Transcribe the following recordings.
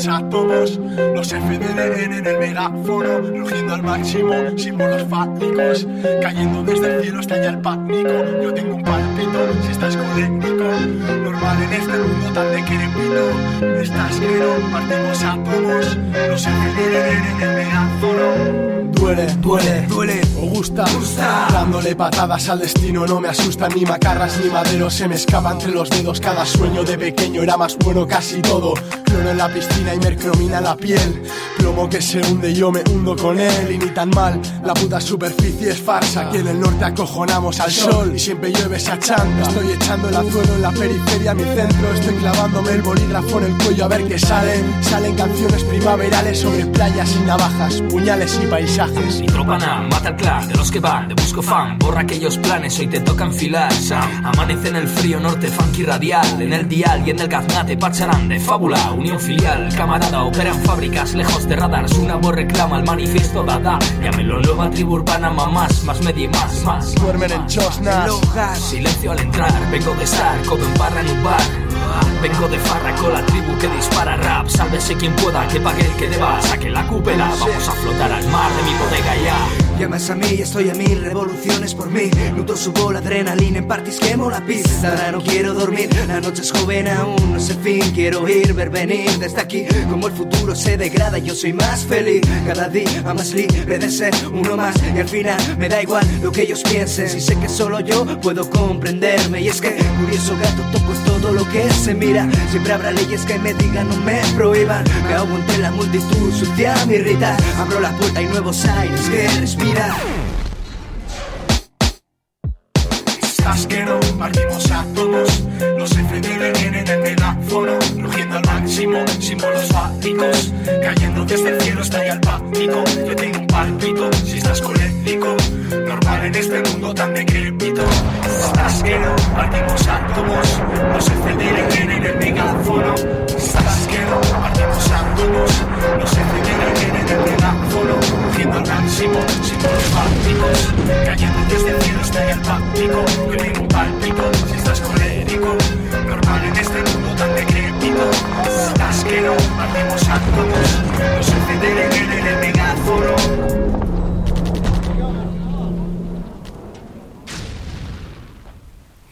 Partimos átomos, los FDN en el megáfono, rugiendo al máximo, símbolos fálicos, cayendo desde el cielo estalla el pánico. Yo tengo un palpito, si estás colérico, normal en este mundo tan de querepito. Estás que no partimos átomos, los FDN en el megáfono. Duele, duele, duele, o gusta, gusta. Dándole patadas al destino, no me asustan ni macarras ni maderos. Se me escapa entre los dedos. Cada sueño de pequeño era más bueno casi todo. En la piscina y mercromina la piel. Plomo que se hunde, yo me hundo con él. Y ni tan mal, la puta superficie es farsa. Aquí en el norte acojonamos al sol y siempre llueve esa chanta. Estoy echando el azuelo en la periferia, mi centro. Estoy clavándome el bolígrafo en el cuello a ver qué salen. Salen canciones primaverales sobre playas y navajas, puñales y paisajes. Mi tropa na, mata el clan de los que van, de busco fan, borra aquellos planes, hoy te toca enfilar. Sam. Amanece en el frío norte, funky radial, en el dial y en el gaznate, pacharán de fábula, unión filial, camarada, opera en fábricas, lejos de radars, una voz reclama el manifiesto dada, llámelo nueva tribu urbana, mamás, más media y más, más. Duermen en chosnas. Silencio al entrar, vengo de estar, codo en barra en un bar. Vengo de farra con la tribu que dispara rap Sálvese quien pueda, que pague el que deba Saque la cúpula, vamos a flotar al mar de mi bodega ya Llamas a mí, estoy a mil revoluciones por mí. Nudo subo la adrenalina en parties quemo la pista. Ahora no quiero dormir, la noche es joven aún, no sé fin. Quiero ir, ver venir desde aquí. Como el futuro se degrada, yo soy más feliz. Cada día más libre de ser uno más. Y al final me da igual lo que ellos piensen. Si sé que solo yo puedo comprenderme. Y es que, curioso gato, toco es todo lo que se mira. Siempre habrá leyes que me digan, no me prohíban. Me ahogo la multitud, sucia me irrita. Abro la puerta y nuevos aires que respiran. Estás que no partimos átomos, los FDN vienen en megáfono, rugiendo al máximo, símbolos fálicos, cayendo desde el cielo estalla el pánico. Yo tengo palpito, si estás colérico, normal en este mundo tan decrépito. Estás que no partimos átomos, los FDN vienen en megáfono. Estás que no partimos átomos, los FDN vienen en megáfono, rugiendo al máximo, símbolos fálicos, cayendo desde el cielo estalla el pánico. Yo tengo un palpito, si estás colérico, normal en este mundo tan decrépito. Estás que no partimos átomos, los FDN vienen en megáfono.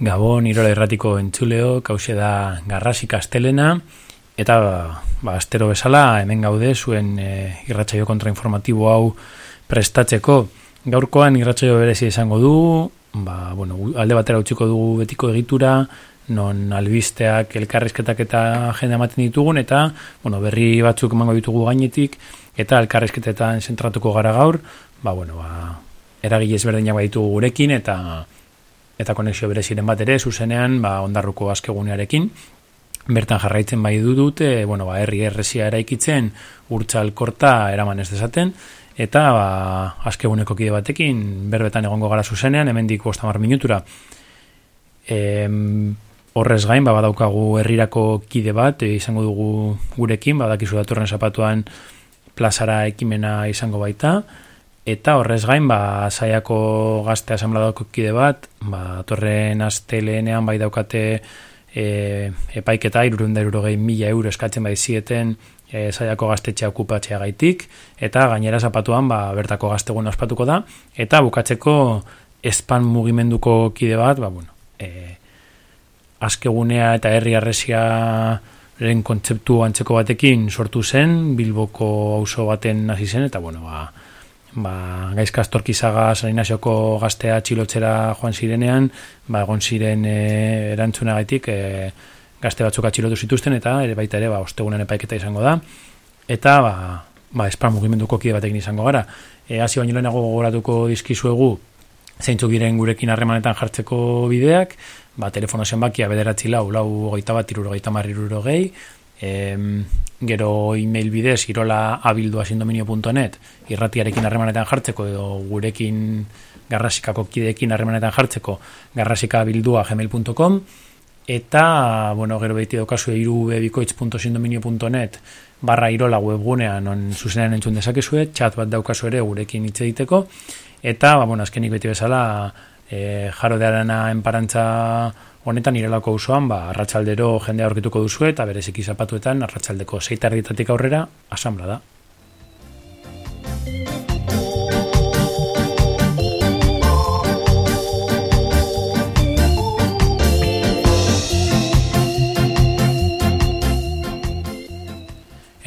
Gabon, Irola Erratiko entzuleo, kause da Garrasi Kastelena, eta ba, astero bezala hemen gaude zuen e, irratsaio kontrainformatibo hau prestatzeko. Gaurkoan irratsaio berezi izango du, ba, bueno, alde batera utziko dugu betiko egitura, non albisteak, elkarrizketak eta jende ematen ditugun, eta bueno, berri batzuk emango ditugu gainetik, eta elkarrizketetan zentratuko gara gaur, ba, bueno, ba, eragile ezberdinak baditugu gurekin, eta eta konexio bereziren bat ere, zuzenean, ba, ondarruko azkegunearekin, bertan jarraitzen bai du dute, bueno, ba, herri errezia eraikitzen, urtsal korta eraman ez dezaten, eta ba, azkeguneko kide batekin, berbetan egongo gara zuzenean, hemen diko ostamar minutura. E, horrez gain, ba, badaukagu herrirako kide bat, e, izango dugu gurekin, badakizu datorren zapatuan plazara ekimena izango baita, eta horrez gain, ba, saiako gazte asambladoko kide bat, ba, torren aste lehenean bai daukate e, epaiketa irurunda irurogei mila euro eskatzen bai zieten e, saiako gaztetxea okupatzea gaitik, eta gainera zapatuan ba, bertako gaztegun ospatuko da, eta bukatzeko espan mugimenduko kide bat, ba, bueno, e, askegunea eta herri arresia lehen kontzeptu antzeko batekin sortu zen, Bilboko auzo baten hasi zen, eta bueno, ba, ba, gaizka astorkizaga salinasioko gaztea txilotzera joan zirenean, ba, egon ziren e, erantzunagaitik e, gazte batzuk atxilotu zituzten, eta ere baita ere, ba, ostegunen epaiketa izango da, eta, ba, ba espran mugimenduko kide batekin izango gara. E, hasi baino lehenago gogoratuko dizkizuegu, zeintzuk diren gurekin harremanetan jartzeko bideak, ba, telefono zenbakia bederatzi lau, lau gaita bat, iruro gaita marri iruro gehi, em, gero email bidez irola abildu asindominio.net irratiarekin harremanetan jartzeko edo gurekin garrasikako kideekin harremanetan jartzeko garrasika abildua gmail.com eta, bueno, gero behiti daukazu irubebikoitz.sindominio.net barra irola webgunean on zuzenean entzun dezakezue, chat bat daukazu ere gurekin hitz egiteko. Eta, ba, bueno, azkenik beti bezala e, jaro de arana enparantza honetan irelako usoan, ba, arratsaldero jendea aurkituko duzu eta bereziki zapatuetan, arratsaldeko zeitarditatik aurrera, asambla da.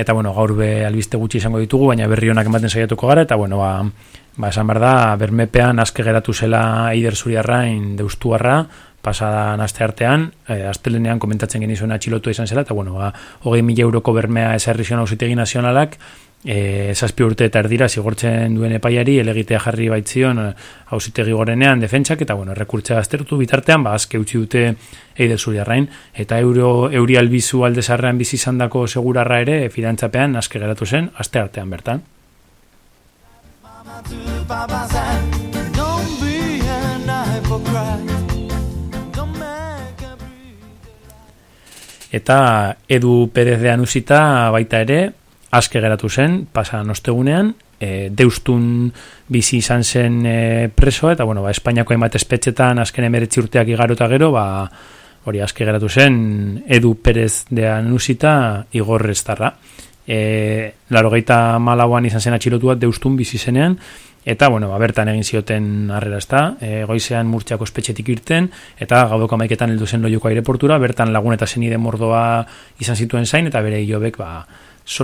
Eta bueno, gaur be albiste gutxi izango ditugu, baina berri honak ematen saiatuko gara eta bueno, ba, ba esan ber da, bermepean aske geratu zela Eider Zuriarrain deustuarra, pasada naste artean, eh, astelenean komentatzen genizuen atxilotu izan zela, eta bueno, ba, hogei mila euroko bermea esarri zion hausitegi nazionalak, e, zazpi urte eta erdira zigortzen duen epaiari, elegitea jarri baitzion hausitegi gorenean defentsak, eta bueno, rekurtzea aztertu bitartean, ba, azke utzi dute eide zuriarrain, eta euro, euri albizu aldezarrean bizi izandako segurarra ere, fidantzapean, azke geratu zen, aste artean bertan. Eta Edu Perez de Anusita baita ere, aske geratu zen, pasa nostegunean, e, deustun bizi izan zen e, preso, eta bueno, ba, Espainiako hainbat espetxetan azken emeretzi urteak igaro eta gero, ba, hori aske geratu zen, Edu Perez de Anusita igorrez tarra. E, laro gaita malauan izan zen atxilotua deustun bizi zenean, eta bueno, ba, bertan egin zioten harrera ezta, e, goizean murtxako espetxetik irten, eta gaudoko maiketan heldu zen loiuko aireportura, bertan lagun eta zenide mordoa izan zituen zain, eta bere hilobek, ba,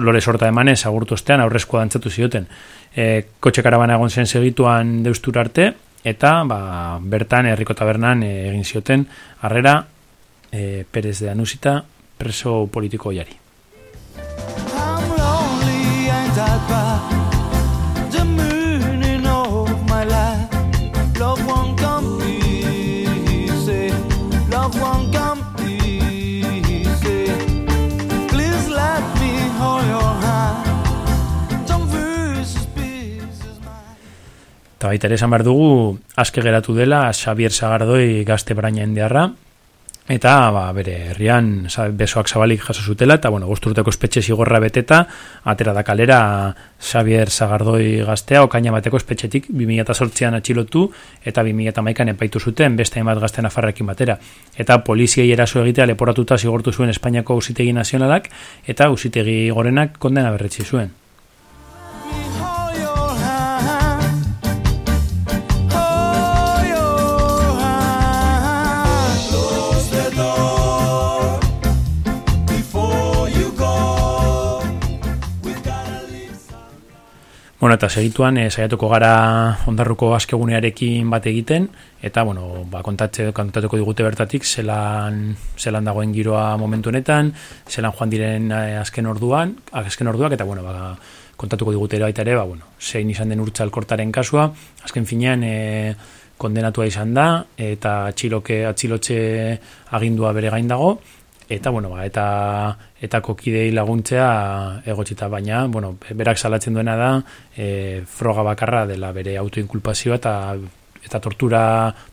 lore sorta emanez agurtu ostean aurrezko dantzatu zioten. E, kotxe karabana egon zen segituan deustur arte, eta ba, bertan herriko tabernan e, egin zioten harrera e, Perez de Anusita preso politiko jari. Eta baita ere esan behar dugu, aske geratu dela, Xavier Sagardoi gazte braina endiarra, eta ba, bere herrian besoak zabalik jaso zutela, eta bueno, guzturteko espetxe zigorra beteta, atera da kalera Xavier Sagardoi gaztea, okaina bateko espetxetik 2008an atxilotu, eta 2008an epaitu zuten, beste bat gazten afarrekin batera. Eta poliziei eraso egitea leporatuta zigortu zuen Espainiako usitegi nazionalak, eta usitegi gorenak kondena berretzi zuen. Bueno, eta segituan, e, saiatuko gara ondarruko askegunearekin bat egiten, eta, bueno, ba, kontatze, kontatuko digute bertatik, zelan, zelan dagoen giroa momentu honetan, zelan joan diren e, azken orduan, azken orduak, eta, bueno, ba, kontatuko digute baita ere, ba, bueno, zein izan den urtza alkortaren kasua, azken finean, e, kondenatua izan da, eta atxiloke, atxilotxe agindua bere gain dago, eta bueno, ba, eta eta kokidei laguntzea egotxita baina, bueno, berak salatzen duena da, e, froga bakarra dela bere autoinkulpazioa eta eta tortura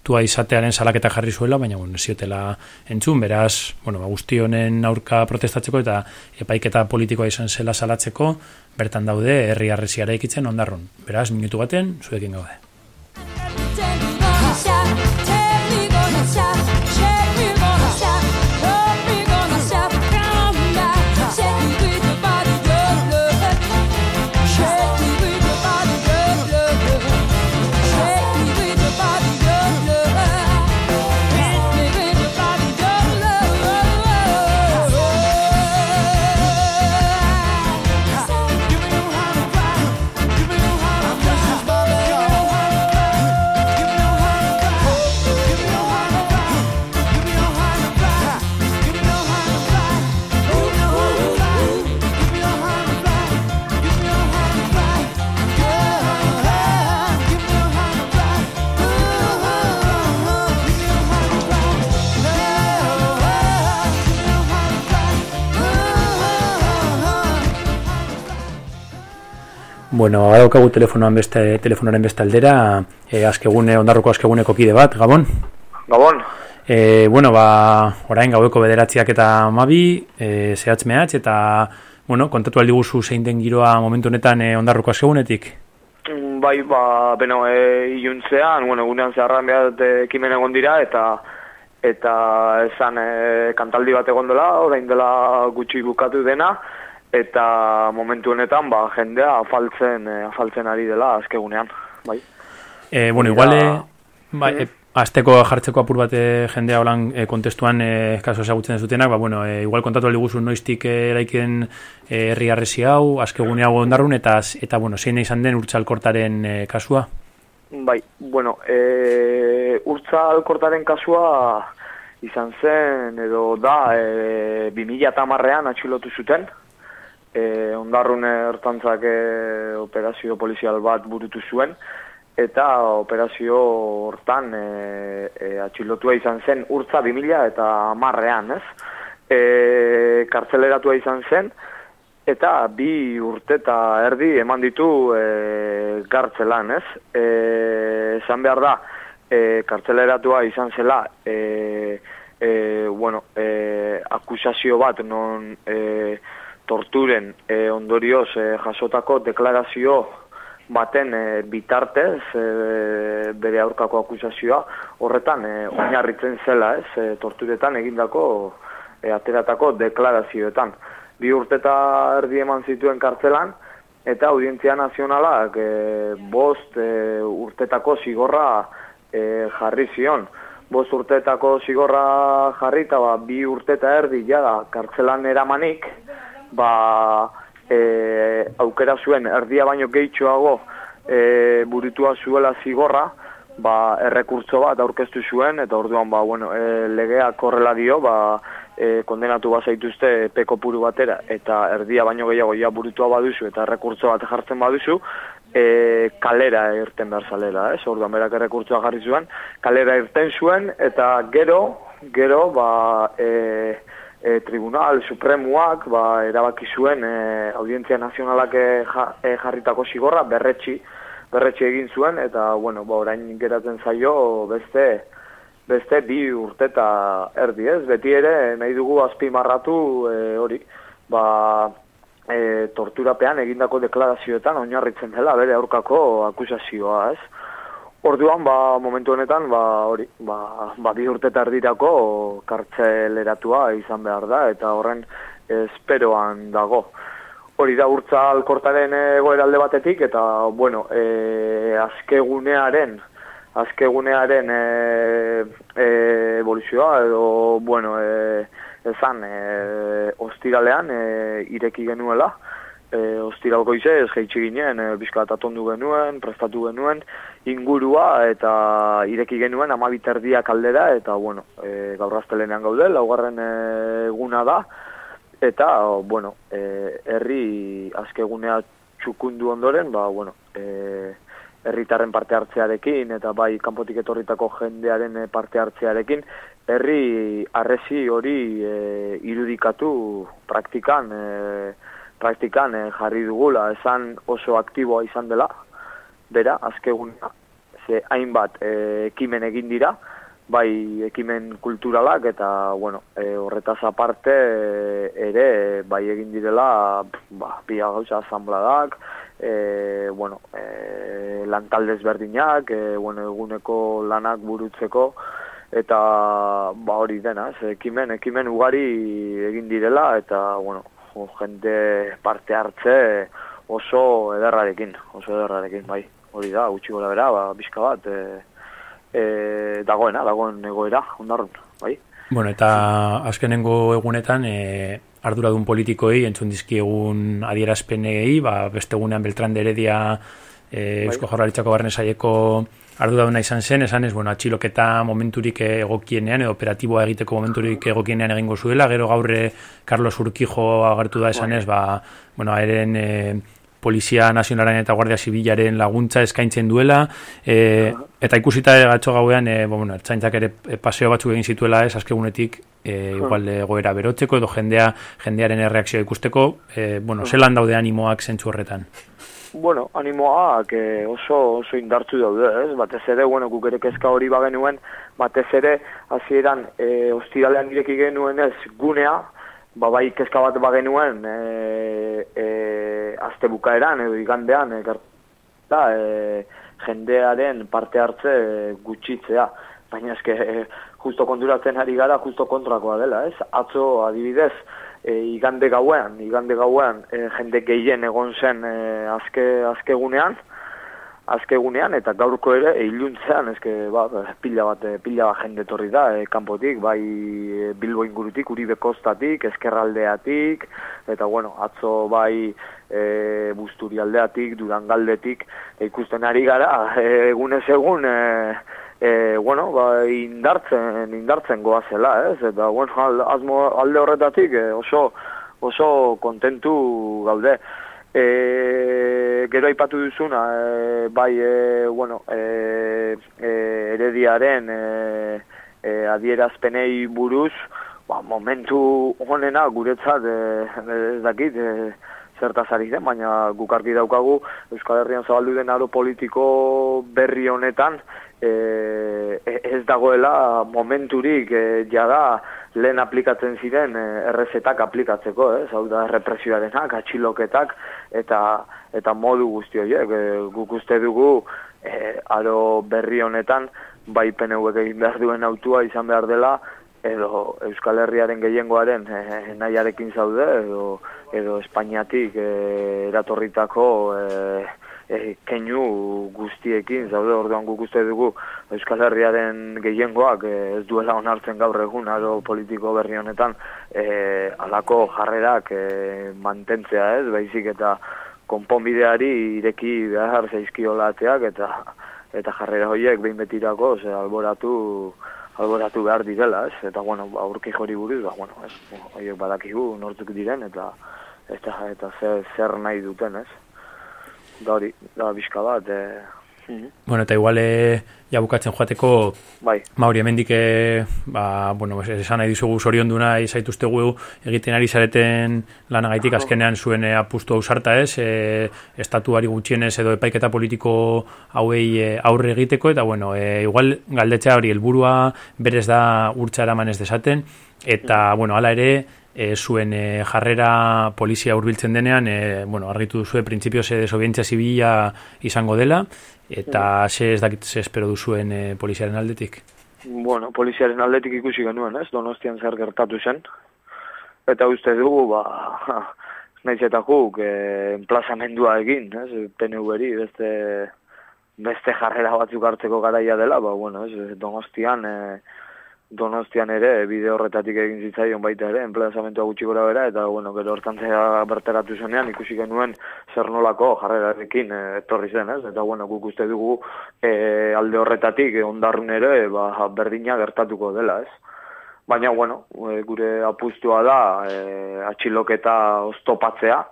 tua izatearen salaketa jarri zuela, baina bueno, ziotela entzun, beraz, bueno, ba, guzti honen aurka protestatzeko eta epaiketa politikoa izan zela salatzeko, bertan daude herri arreziara ikitzen ondarrun. Beraz, minutu baten, zuekin gaude. Bueno, ahora daukagu telefonoan beste, telefonoaren beste aldera, e, eh, azkegune, ondarruko azkeguneko kide bat, Gabon? Gabon. E, bueno, ba, orain gaueko bederatziak eta mabi, e, zehatz mehatz, eta, bueno, kontatu aldi guzu zein den giroa momentu honetan e, ondarruko azkegunetik? Mm, bai, ba, beno, e, iuntzean, bueno, gunean zeharran behar ekimen egon dira, eta eta esan e, kantaldi bat egon dela, orain dela gutxi bukatu dena, eta momentu honetan ba, jendea afaltzen, e, afaltzen ari dela azkegunean, bai. E, bueno, igual, ba, e, azteko jartzeko apur bat jendea holan e, kontestuan e, kaso esagutzen zutenak, ba, bueno, e, igual kontatu aliguzu noiztik eraiken herri arresi hau, azkegunea ondarrun, eta, eta bueno, zein izan den urtsalkortaren e, kasua? Bai, bueno, e, urtsalkortaren kasua izan zen, edo da, e, 2000 eta marrean atxilotu zuten, e, ondarrun ertantzak e, operazio polizial bat burutu zuen, eta operazio hortan e, e, atxilotua izan zen urtza 2000 eta marrean, ez? E, kartzeleratua izan zen, eta bi urte eta erdi eman ditu e, gartzelan, ez? Esan behar da, e, kartzeleratua izan zela, e, e, bueno, e, akusazio bat non e, torturen e, ondorioz e, jasotako deklarazio baten e, bitartez e, bere aurkako akusazioa horretan e, oinarritzen zela, ez, e, torturetan egindako e, ateratako deklarazioetan. Bi urteta erdi eman zituen kartzelan, eta audientzia nazionalak e, bost e, urtetako zigorra e, jarri zion. Bost urtetako zigorra jarri eta ba, bi urteta erdi jada kartzelan eramanik, ba, e, aukera zuen erdia baino gehitxoago e, buritua zuela zigorra, ba, errekurtzo bat aurkeztu zuen, eta orduan ba, bueno, e, legeak horrela dio, ba, e, kondenatu bazaituzte peko puru batera, eta erdia baino gehiago ja buritua baduzu, eta errekurtzo bat jartzen baduzu, e, kalera irten behar zalela, ez? Orduan berak errekurtzoa jarri zuen, kalera irten zuen, eta gero, gero, ba, e, e, Tribunal Supremuak ba, erabaki zuen e, Audientzia Nazionalak e, e, jarritako zigorra berretxi, berretxi egin zuen eta bueno, ba, orain geratzen zaio beste beste bi urteta erdi ez, beti ere nahi dugu azpimarratu e, hori, ba, e, torturapean egindako deklarazioetan oinarritzen dela bere aurkako akusazioa ez. Orduan, ba, momentu honetan, ba, hori, ba, ba, bi urte tardirako kartzeleratua izan behar da, eta horren esperoan dago. Hori da urtza alkortaren egoeralde batetik, eta, bueno, e, azkegunearen, azkegunearen e, e, evoluzioa, edo, bueno, e, ezan, e, ostiralean e, ireki genuela, e, ostiralko izez, jeitsi ginen, e, bizka atondu genuen, prestatu genuen, ingurua eta ireki genuen amabiterdiak aldera eta bueno, e, gaur astelenean gaude, laugarren eguna da eta bueno, e, herri azkegunea txukundu ondoren, ba bueno, e, herritarren parte hartzearekin eta bai kanpotik etorritako jendearen e, parte hartzearekin herri arresi hori e, irudikatu praktikan e, praktikan e, jarri dugula, esan oso aktiboa izan dela, bera, azkegun ze hainbat e, ekimen egin dira, bai ekimen kulturalak eta bueno, e, horretaz aparte e, ere bai egin direla ba, bi gauza asambladak, e, bueno, e, lantaldez berdinak, e, bueno, eguneko lanak burutzeko, eta ba hori dena, ze ekimen, ekimen ugari egin direla, eta bueno, jende parte hartze oso ederrarekin, oso ederrarekin, bai hori da, gutxi gora bera, ba, bizka bat, e, e, dagoena, dagoen egoera, ondarrun, bai? Bueno, eta azkenengo egunetan, e, arduradun politikoei, entzun dizki egun adierazpenei, ba, beste egunean Beltran de Heredia, e, bai. Eusko Jaurlaritzako Barnesaieko arduraduna izan zen, esan ez, bueno, atxiloketa momenturik egokienean, edo operatiboa egiteko momenturik egokienean egingo zuela, gero gaurre Carlos Urquijo agertu da esan bai. ez, ba, bueno, eren... E, Polizia Nazionalaren eta Guardia Zibilaren laguntza eskaintzen duela, e, eta ikusita gatxo gauean, e, bueno, ertzaintzak ere paseo batzuk egin zituela ez azkegunetik, e, igual goera berotzeko edo jendea jendearen erreakzioa ikusteko, e, bueno, zelan daude animoak zentzu horretan? Bueno, animoak e, oso, oso indartzu daude, ez? Batez ere, bueno, guk ere kezka hori bagenuen, batez ere, hasieran e, ostiralean ireki genuen ez gunea, ba, bai kezka bat bagenuen e, e, azte bukaeran edo igandean e, e, jendearen parte hartze gutxitzea baina eske e, justo konturatzen ari gara justo kontrakoa dela, ez? Atzo adibidez, e, igande gauean, igande gauean e, jende gehien egon zen e, azke, azkegunean, azkegunean eta gaurko ere iluntzean eske ba, pila bat pila bat jende etorri da e, kanpotik bai e, Bilbo ingurutik Uribe kostatik eskerraldeatik eta bueno atzo bai e, Busturialdeatik Durangaldetik e, ikusten ari gara e, egunez egun e, e, bueno ba, indartzen indartzen goazela ez? Eta bueno alde horretatik e, oso oso kontentu gaude. E, gero aipatu duzuna, e, bai, e, bueno, e, e, erediaren e, e, adierazpenei buruz, ba, momentu honena guretzat, e, ez dakit, e, zertaz ari den, baina gukarki daukagu Euskal Herrian zabaldu den aro politiko berri honetan, e, ez dagoela momenturik e, jada lehen aplikatzen ziren e, errezetak aplikatzeko, ez? Hau da represioarenak, atxiloketak eta eta modu guzti horiek. E, guk uste dugu e, aro berri honetan bai PNV egin behar duen autua izan behar dela edo Euskal Herriaren gehiengoaren e, nahiarekin zaude edo edo Espainiatik e, eratorritako e, e, keinu guztiekin, zaude. Orduan guk uste dugu Euskal Herriaren gehiengoak ez duela onartzen gaur egun aro politiko berri honetan e, alako jarrerak e, mantentzea ez, baizik eta konponbideari ireki behar zaizkiolateak eta eta jarrera horiek behin betirako ze alboratu alboratu behar direla, ez? Eta bueno, aurki jori buruz, ba bueno, ez, horiek badakigu nortzuk diren eta eta eta zer, zer nahi duten, ez? da hori, da bizka bat. E... Bueno, eta igual e, ja bukatzen joateko, bai. mauri hemendik e, ba, bueno, esan nahi dizugu zorion duna izaituztegu egiten ari zareten lanagaitik azkenean zuen e, apustu ausarta ez, e, estatuari gutxienez edo epaiketa politiko hauei e, aurre egiteko, eta bueno, e, igual galdetzea hori helburua berez da urtsa eramanez desaten, eta, bueno, hala ere, e, zuen e, jarrera polizia hurbiltzen denean, e, bueno, argitu duzue printzipioz e, desobedientzia zibila izango dela, eta ze ez dakit ze espero duzuen e, poliziaren aldetik? Bueno, poliziaren aldetik ikusi genuen, ez, donostian zer gertatu zen, eta uste dugu, ba, nahiz eta guk, e, enplazamendua egin, ez, PNV-eri, beste, beste jarrera batzuk hartzeko garaia dela, ba, bueno, ez, donostian, e, Donostian ere, bide horretatik egin zitzaion baita ere, enplazamentua gutxi gora bera, eta, bueno, gero hortantzea berteratu zenean, ikusi genuen zer nolako jarrerarekin e, etorri zen, ez? Eta, bueno, guk uste dugu e, alde horretatik, e, ondarrun ere, ba, berdina gertatuko dela, ez? Baina, bueno, gure apustua da, e, atxiloketa oztopatzea,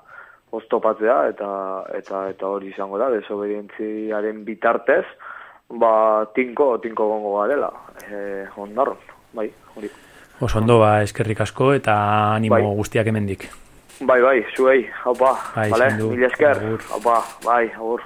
oztopatzea, eta, eta, eta hori izango da, desobedientziaren bitartez, ba, tinko, tinko gongo garela, e, ondarron bai, hori. Oso ondo, ba, eskerrik asko eta animo bai. guztiak emendik. Bai, bai, zuei, haupa, bai, vale, mila esker, haupa, bai, agur.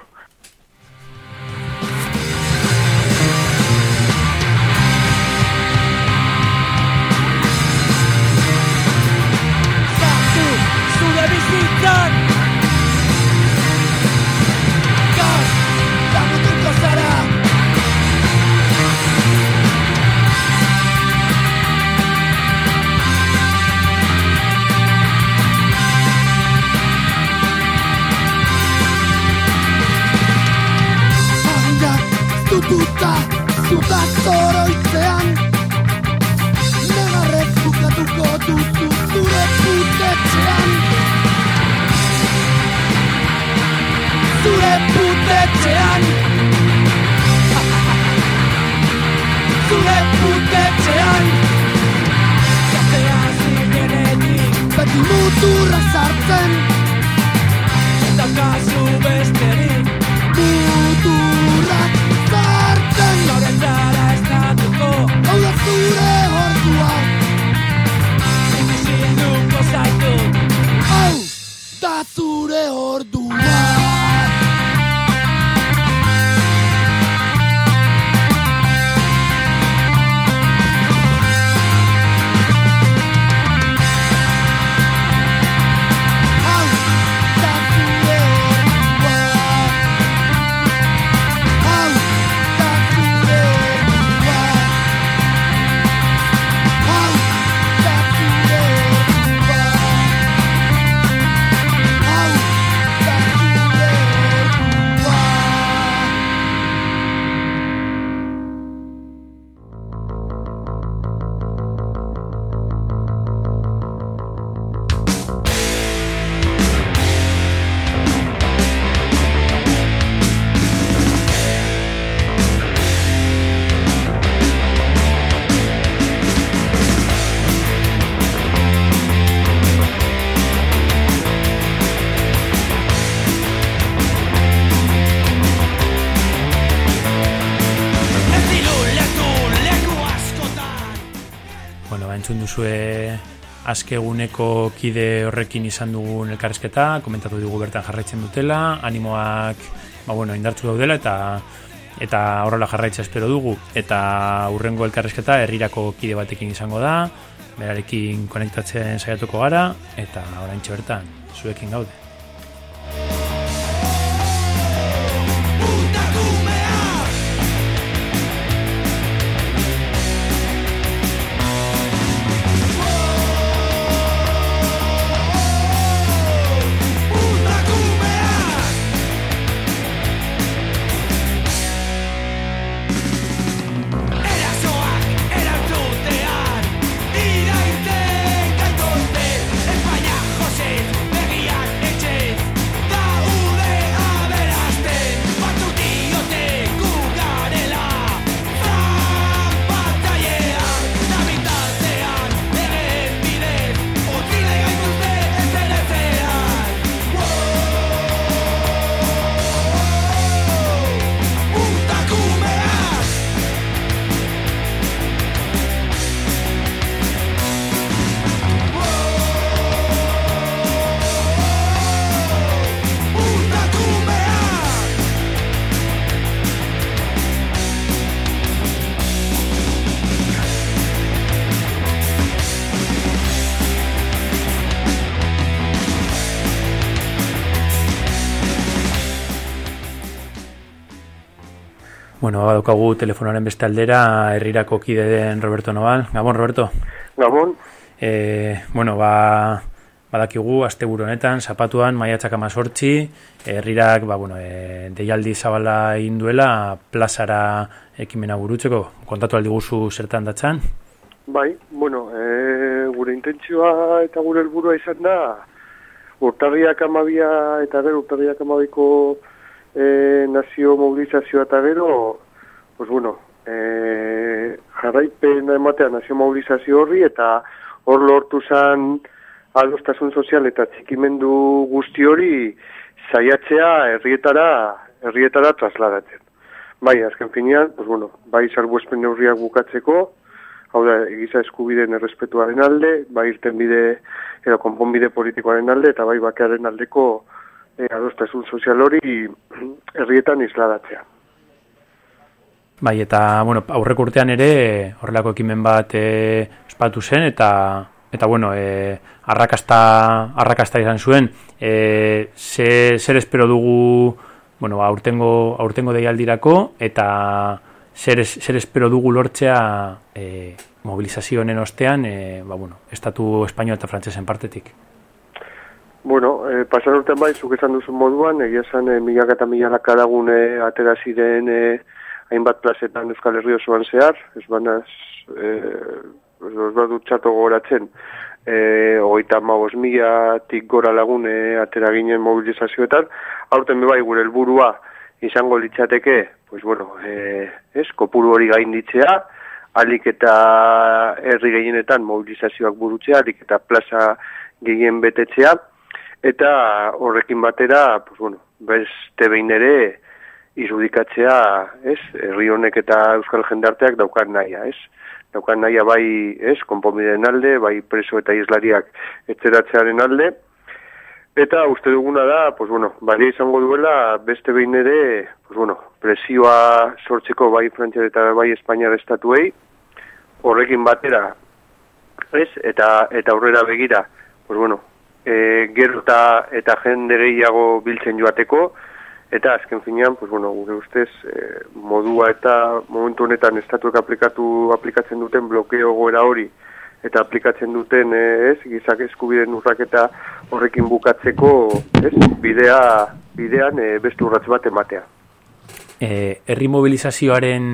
Entzun duzue azkeguneko kide horrekin izan dugun elkarrezketa, komentatu dugu bertan jarraitzen dutela, animoak ba, bueno, indartzu daudela eta eta horrela jarraitza espero dugu. Eta urrengo elkarrezketa herrirako kide batekin izango da berarekin konektatzen saiatuko gara eta orain bertan zuekin gaude Bueno, badaukagu telefonaren beste aldera herrirako kide den Roberto Noval. Gabon, Roberto. Gabon. E, bueno, ba, badakigu, asteburu honetan, zapatuan, maiatzak amazortzi, herrirak, ba, bueno, e, deialdi zabala induela, plazara ekimena burutzeko. Kontatu aldi guzu zertan datzan? Bai, bueno, e, gure intentzioa eta gure helburua izan da, urtarriak amabia eta gero urtarriak amabiko e, nazio mobilizazioa eta gero, pues bueno, e, jarraipen ematea nazio mobilizazio horri eta hor lortu zan adostasun sozial eta txikimendu guzti hori zaiatzea herrietara, herrietara trasladatzen. Bai, azken finean, pues bueno, bai salbu espen neurriak bukatzeko, hau da, egiza eskubideen errespetuaren alde, bai irten bide, edo konponbide politikoaren alde, eta bai bakearen aldeko e, adostasun sozial hori herrietan isladatzea. Bai, eta bueno, aurrek urtean ere horrelako ekimen bat e, espatu zen, eta eta bueno, e, arrakasta, arrakasta izan zuen, e, ze, zer espero dugu bueno, aurtengo, aurtengo deialdirako, eta zer, zer espero dugu lortzea e, mobilizazio honen ostean, e, ba, bueno, estatu espainol eta frantzesen partetik. Bueno, eh, pasan urtean bai, zuk esan duzu moduan, egia esan eh, milak eta milak karagune atera ziren eh, hainbat plazetan Euskal Herri osoan zehar, ez banaz, eh, ez bat dutxato goratzen, eh, ogeita magoz mila tik gora lagune atera ginen mobilizazioetan, aurten bai gure helburua izango litzateke, pues bueno, eh, ez, kopuru hori gainditzea, alik eta herri gehienetan mobilizazioak burutzea, alik eta plaza gehien betetzea, eta horrekin batera, pues bueno, beste behin ere irudikatzea, ez? Herri honek eta euskal jendarteak daukan naia, ez? Daukan naia bai, ez? Konponbideen alde, bai preso eta islariak etzeratzearen alde. Eta uste duguna da, pues bueno, bai izango duela beste behin ere, pues bueno, presioa sortzeko bai Frantziar eta bai Espainiar estatuei, horrekin batera, ez? Eta, eta aurrera begira, pues bueno, e, gero eta, eta jende gehiago biltzen joateko, eta azken finean, pues, bueno, gure ustez, e, modua eta momentu honetan estatuek aplikatu aplikatzen duten blokeo goera hori, eta aplikatzen duten, e, ez, gizak eskubiden urraketa horrekin bukatzeko, ez, bidea, bidean e, beste urratz bat ematea. E, herri mobilizazioaren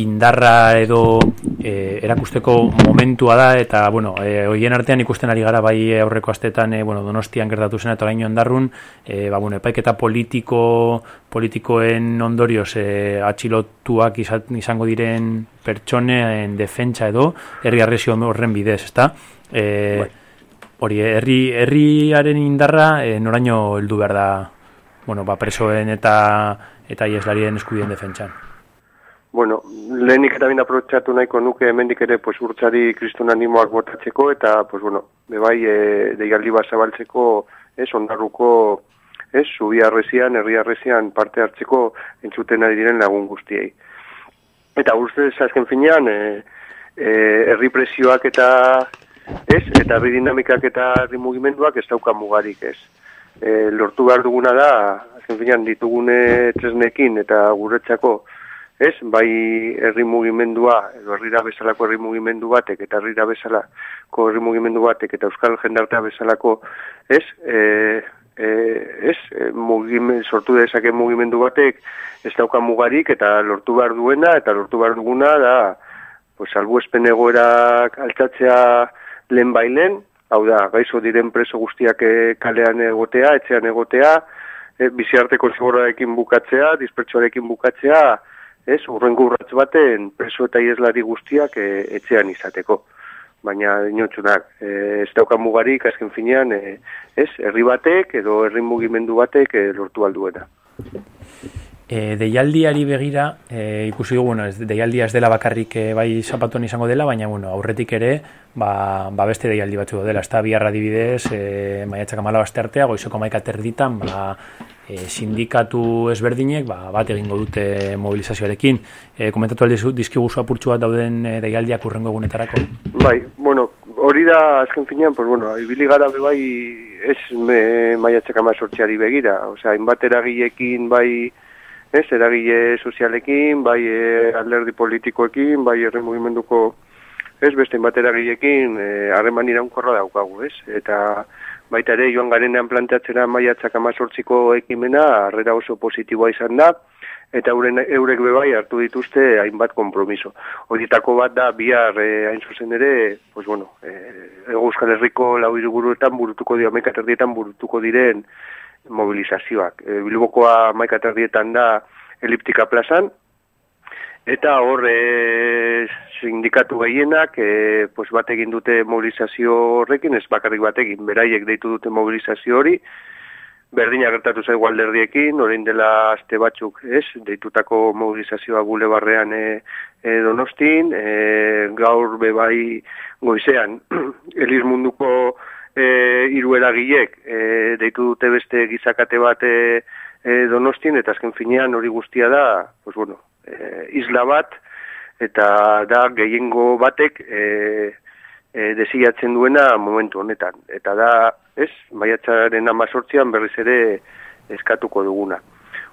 indarra edo e, erakusteko momentua da eta bueno, e, hoien artean ikusten ari gara bai aurreko astetan e, bueno, Donostian gertatu zen eta orain ondarrun, e, ba bueno, epaiketa politiko politikoen ondorioz e, atxilotuak izango diren pertsoneen defentsa edo herri arresio horren bidez, ezta? E, bai. Hori, herri, herriaren indarra e, noraino heldu behar da bueno, ba, presoen eta eta ieslarien eskubien defentsan. Bueno, lehenik eta bina aprotxatu nahiko nuke hemendik ere pues, urtsari kristun animoak botatzeko, eta, pues, bueno, bebai, e, deialdi bat zabaltzeko, ez, ondarruko, ez, zubi arrezian, herri arrezian parte hartzeko entzuten ari diren lagun guztiei. Eta uste, azken finean, e, e, herri presioak eta, ez, eta herri dinamikak eta herri mugimenduak ez dauka mugarik, ez. E, lortu behar duguna da, azken finean, ditugune tresnekin eta guretzako, ez, bai herri mugimendua, edo herrira bezalako herri mugimendu batek, eta herrira bezalako herri mugimendu batek, eta euskal jendartea bezalako, ez, e, e, ez, e, mugimen, sortu dezake mugimendu batek, ez dauka mugarik, eta lortu behar duena, eta lortu behar duguna, da, pues, albu espen egoerak altzatzea lehen bailen, hau da, gaizo diren preso guztiak e, kalean egotea, etxean egotea, e, biziarteko zigorarekin bukatzea, dispertsuarekin bukatzea, ez, urrengo urratz baten preso eta ieslari guztiak e, etxean izateko. Baina inotxunak, e, ez daukan mugarik azken finean, e, ez, herri batek edo herri mugimendu batek e, lortu alduena. E, deialdiari begira, e, ikusi dugu, bueno, ez, deialdia ez dela bakarrik e, bai zapatuan izango dela, baina bueno, aurretik ere, ba, ba beste deialdi batzu dela, ez da biharra dibidez, e, maiatzak amala artea, goizoko maika terditan, ba, e, sindikatu ezberdinek ba, bat egingo dute mobilizazioarekin. E, komentatu aldizu, dizkiguzu apurtxu bat dauden e, deialdiak urrengo egunetarako? Bai, bueno, hori da azken finean, pues, bueno, ibili gara bai ez me, maiatzak amazortziari begira. Osea, hainbat eragilekin bai ez, eragile sozialekin, bai alderdi politikoekin, bai herri mugimenduko ez, beste hainbat eragilekin harreman iraunkorra daukagu, ez? Eta baita ere joan garenean planteatzera maiatzak amazortziko ekimena, arrera oso positiboa izan da, eta euren, eurek bebai hartu dituzte hainbat kompromiso. Horietako bat da, bihar e, hain zuzen ere, pues bueno, e, Euskal Herriko lau iruguruetan burutuko dira, maikaterdietan burutuko diren mobilizazioak. E, Bilbokoa maikaterdietan da eliptika plazan, Eta hor, e, sindikatu gehienak, e, pues bat egin dute mobilizazio horrekin, ez bakarrik bat egin, beraiek deitu dute mobilizazio hori, berdina gertatu zaigu alderdiekin, orain dela aste batzuk, ez, deitutako mobilizazioa gule barrean e, e, donostin, e, gaur bebai goizean, eliz munduko e, iruera gilek, e, deitu dute beste gizakate bat e, e, donostin, eta azken finean hori guztia da, pues bueno, e, isla bat, eta da gehiengo batek e, e, desiatzen duena momentu honetan. Eta da, ez, maiatzaren amazortzian berriz ere eskatuko duguna.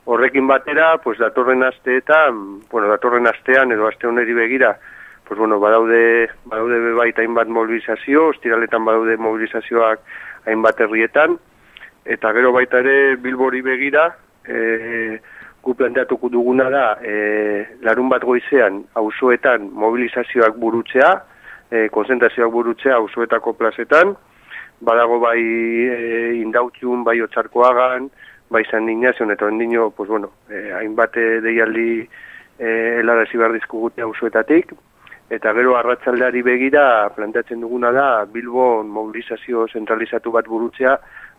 Horrekin batera, pues, datorren asteetan, bueno, datorren astean edo aste honeri begira, pues, bueno, badaude, badaude bebaita hainbat mobilizazio, ostiraletan badaude mobilizazioak hainbat herrietan, eta gero baita ere bilbori begira, e, gu planteatuko duguna da e, larun bat goizean auzoetan mobilizazioak burutzea, e, konzentrazioak burutzea auzoetako plazetan, badago bai e, indautxun, bai otxarkoagan, bai San Ignazion eta ondino, pues bueno, e, hainbat deialdi e, helarazi behar dizkugute auzoetatik, eta gero arratsaldeari begira planteatzen duguna da Bilbon mobilizazio zentralizatu bat burutzea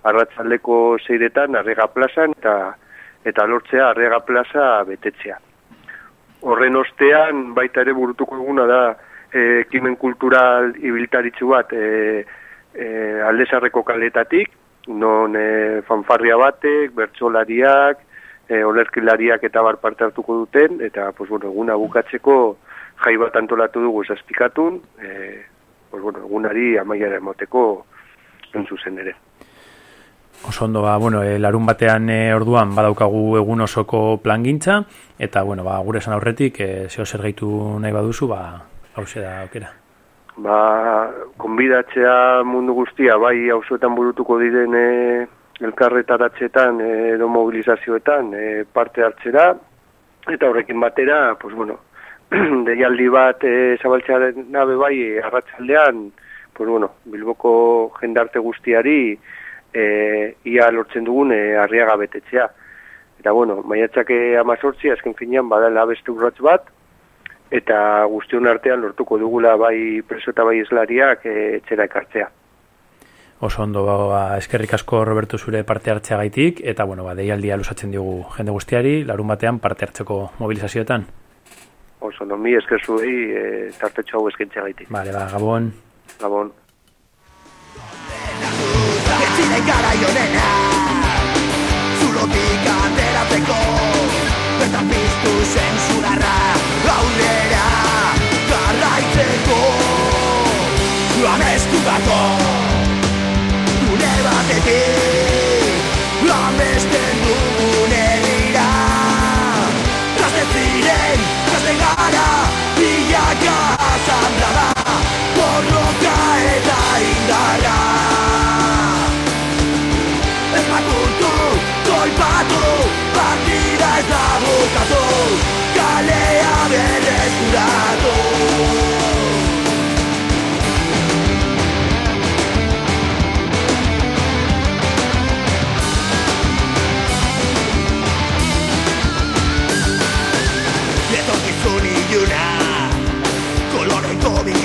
arratsaldeko zeiretan, arrega plazan, eta eta lortzea arrega plaza betetzea. Horren ostean, baita ere burutuko eguna da, e, ekimen kultural ibiltaritzu bat e, e, aldezarreko kaletatik, non e, fanfarria batek, bertsolariak, e, olerkilariak eta bar parte hartuko duten, eta pues, bueno, eguna bukatzeko jai bat antolatu dugu esazpikatun, e, pues, bueno, egunari amaiara emoteko entzuzen ere. Oso ondo, ba, bueno, e, larun batean e, orduan badaukagu egun osoko plangintza, eta, bueno, ba, gure esan aurretik, e, zeo zer gaitu nahi baduzu, ba, hause da, okera. Ba, konbidatzea mundu guztia, bai, hausuetan burutuko diren e, elkarretaratzetan, edo mobilizazioetan, e, parte hartzera, eta horrekin batera, pues, bueno, deialdi bat e, nabe bai, arratsaldean, pues, bueno, bilboko jendarte guztiari, e, ia lortzen dugun e, arriaga betetzea. Eta bueno, maiatzak e, amazortzi, azken finean badala beste urratz bat, eta guztion artean lortuko dugula bai preso eta bai eslariak e, etxera ekartzea. Oso ondo, ba, ba eskerrik asko Roberto zure parte hartzeagaitik eta bueno, ba, deialdia lusatzen diogu jende guztiari, larun batean parte hartzeko mobilizazioetan. Oso ondo, mi eskerzuei e, tartetxo hau eskaintzeagaitik. Vale, ba, Gabon. Gabon zine gara ionena Zulotik ateratzeko Bertan piztu zen zularra Aurrera garraitzeko. Amestu gako Dune batetik.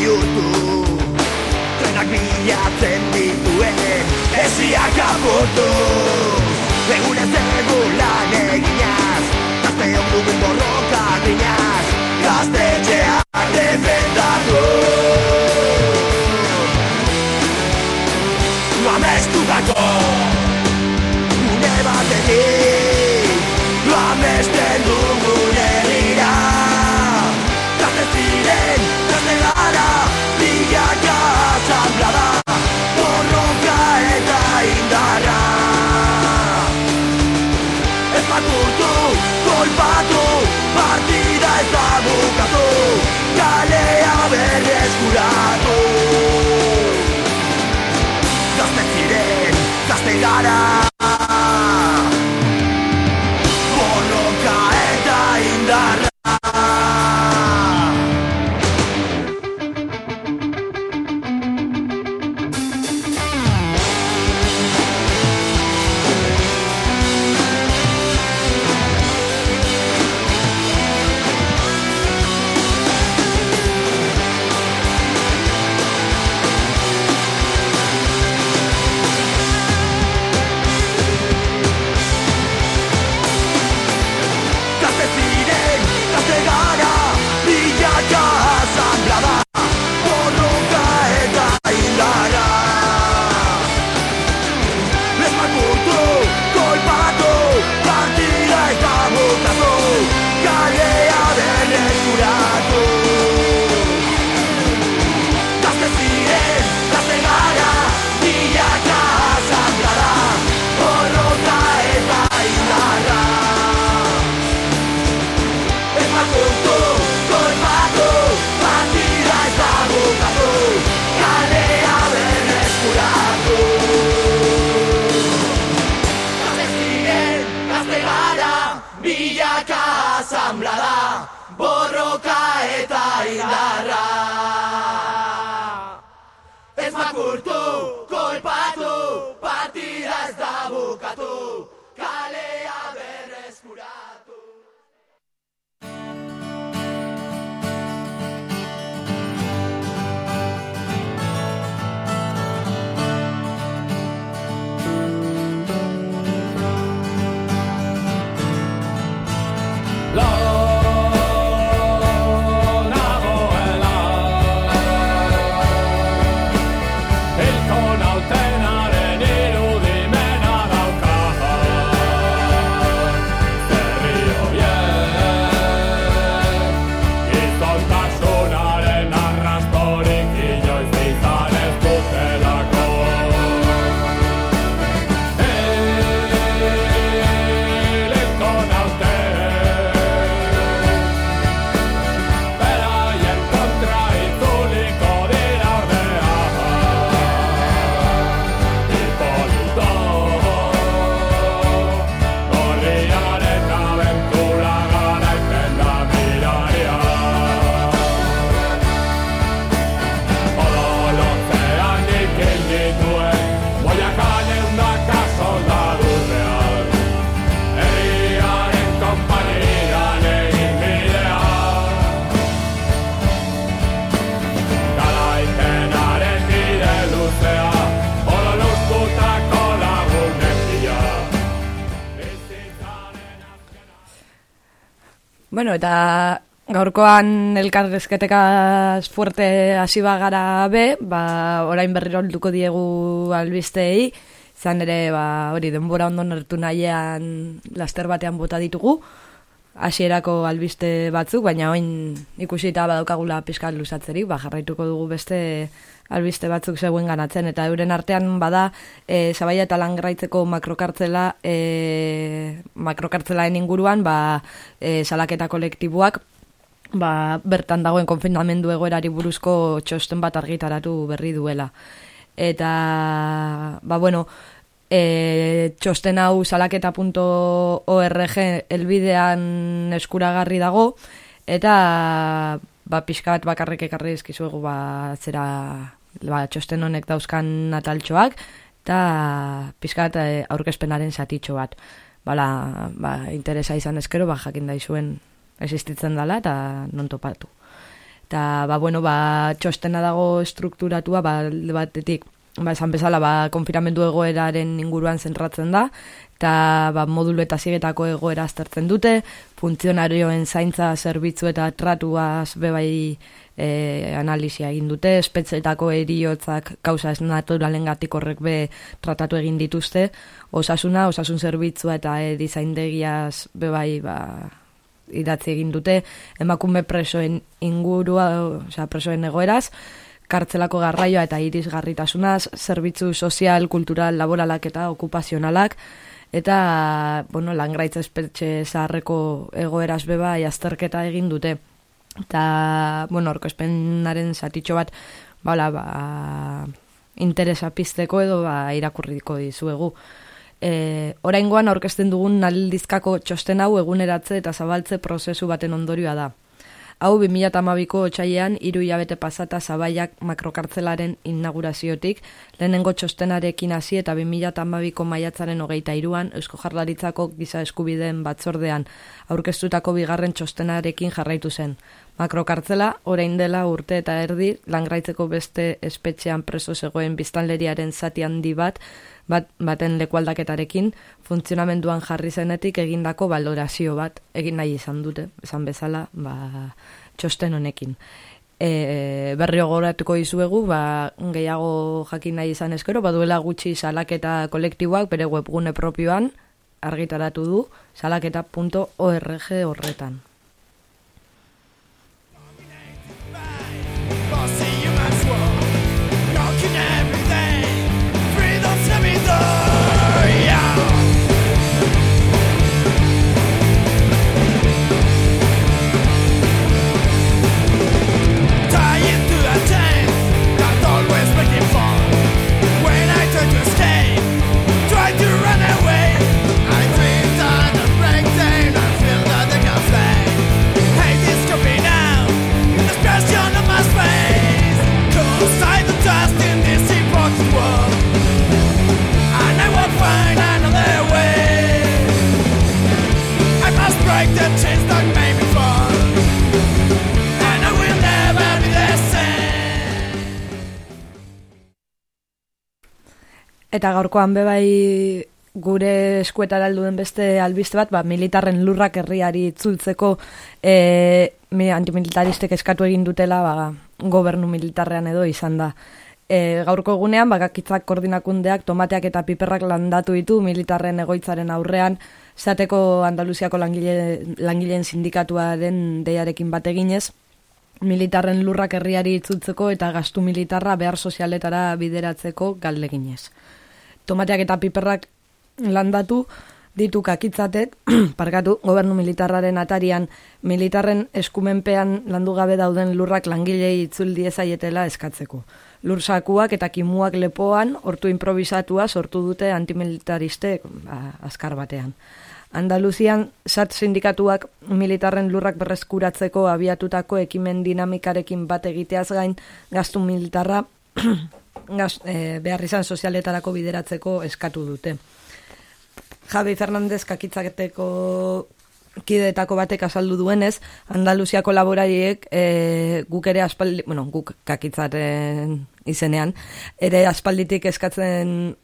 bihurtu. Trenak bilatzen dituen Eziak apurtu Egun ez egun lan eginaz Gazte ondu du borroka dinaz Gazte txeak defendatu. Mamestu dako Gune batekin. eta gaurkoan elkarrezketeka fuerte hasi bagara be, ba, orain berriro olduko diegu albistei, zan ere, ba, hori, denbora ondo nertu nahian laster batean bota ditugu, hasierako albiste batzuk, baina oin ikusita badaukagula pizkat luzatzerik, ba, jarraituko dugu beste albiste batzuk zegoen ganatzen, eta euren artean bada e, zabaia eta langraitzeko makrokartzela e, makrokartzelaen inguruan ba, e, salaketa kolektiboak ba, bertan dagoen konfinamendu egoerari buruzko txosten bat argitaratu berri duela. Eta, ba, bueno, e, txosten hau salaketa.org elbidean eskuragarri dago, eta ba, pixka bat bakarrik ekarri ezkizuegu ba, zera ba, txosten honek dauzkan nataltxoak, eta pixka bat e, aurkezpenaren zatitxo bat. Bala, ba, interesa izan ezkero, ba, jakin daizuen existitzen dela eta non topatu. Eta, ba, bueno, ba, txostena dago estrukturatua, ba, batetik, ba, esan bezala, ba, konfiramendu egoeraren inguruan zentratzen da, eta ba, modulu eta zigetako egoera aztertzen dute, funtzionarioen zaintza zerbitzu eta tratuaz bebai e, analizia egin dute, espetzetako eriotzak kauza ez naturalen gatik horrek be tratatu egin dituzte, osasuna, osasun zerbitzua eta e, dizaindegiaz bebai ba, idatzi egin dute. Emakume presoen ingurua, osea presoen egoeraz, kartzelako garraioa eta irisgarritasunaz, zerbitzu sozial, kultural, laboralak eta okupazionalak, eta, bueno, langraitz espetxe zaharreko egoeraz beba jazterketa egin dute. Eta, bueno, orko espenaren zatitxo bat, bala, ba, interesa pizteko edo ba, irakurriko dizuegu. E, oraingoan aurkezten dugun naldizkako txosten hau eguneratze eta zabaltze prozesu baten ondorioa da. Hau 2008ko otxailean hiru hilabete pasata zabaiak makrokartzelaren inauguraziotik, lehenengo txostenarekin hasi eta 2008ko maiatzaren hogeita iruan Eusko Jarlaritzako giza eskubideen batzordean aurkeztutako bigarren txostenarekin jarraitu zen. Makrokartzela, orain dela urte eta erdi, langraitzeko beste espetxean preso zegoen biztanleriaren zati handi bat, bat baten lekualdaketarekin funtzionamenduan jarri zenetik egindako balorazio bat egin nahi izan dute, esan bezala, ba, txosten honekin. E, berrio goratuko dizuegu, ba, gehiago jakin nahi izan eskero, baduela gutxi salaketa kolektiboak bere webgune propioan argitaratu du salaketa.org horretan. Eta gaurkoan bebai gure eskueta dalduen beste albiste bat, ba, militarren lurrak herriari itzultzeko e, antimilitaristek eskatu egin dutela ba, gobernu militarrean edo izan da. E, gaurko egunean, bagakitzak koordinakundeak tomateak eta piperrak landatu ditu militarren egoitzaren aurrean, zateko Andaluziako langile, langileen sindikatua den deiarekin bat eginez, militarren lurrak herriari itzultzeko eta gastu militarra behar sozialetara bideratzeko galdeginez tomateak eta piperrak landatu ditu kakitzatek, parkatu, gobernu militarraren atarian, militarren eskumenpean landu gabe dauden lurrak langilei itzul diezaietela eskatzeko. Lursakuak eta kimuak lepoan, hortu improvisatua sortu dute antimilitaristek ba, azkar batean. Andaluzian, sat sindikatuak militarren lurrak berreskuratzeko abiatutako ekimen dinamikarekin bat egiteaz gain, gaztu militarra gaz, e, behar izan sozialetarako bideratzeko eskatu dute. Javi Fernandez kakitzaketeko kideetako batek azaldu duenez, Andaluziako laborariek e, guk ere aspaldi, bueno, guk kakitzaren izenean, ere aspalditik eskatzen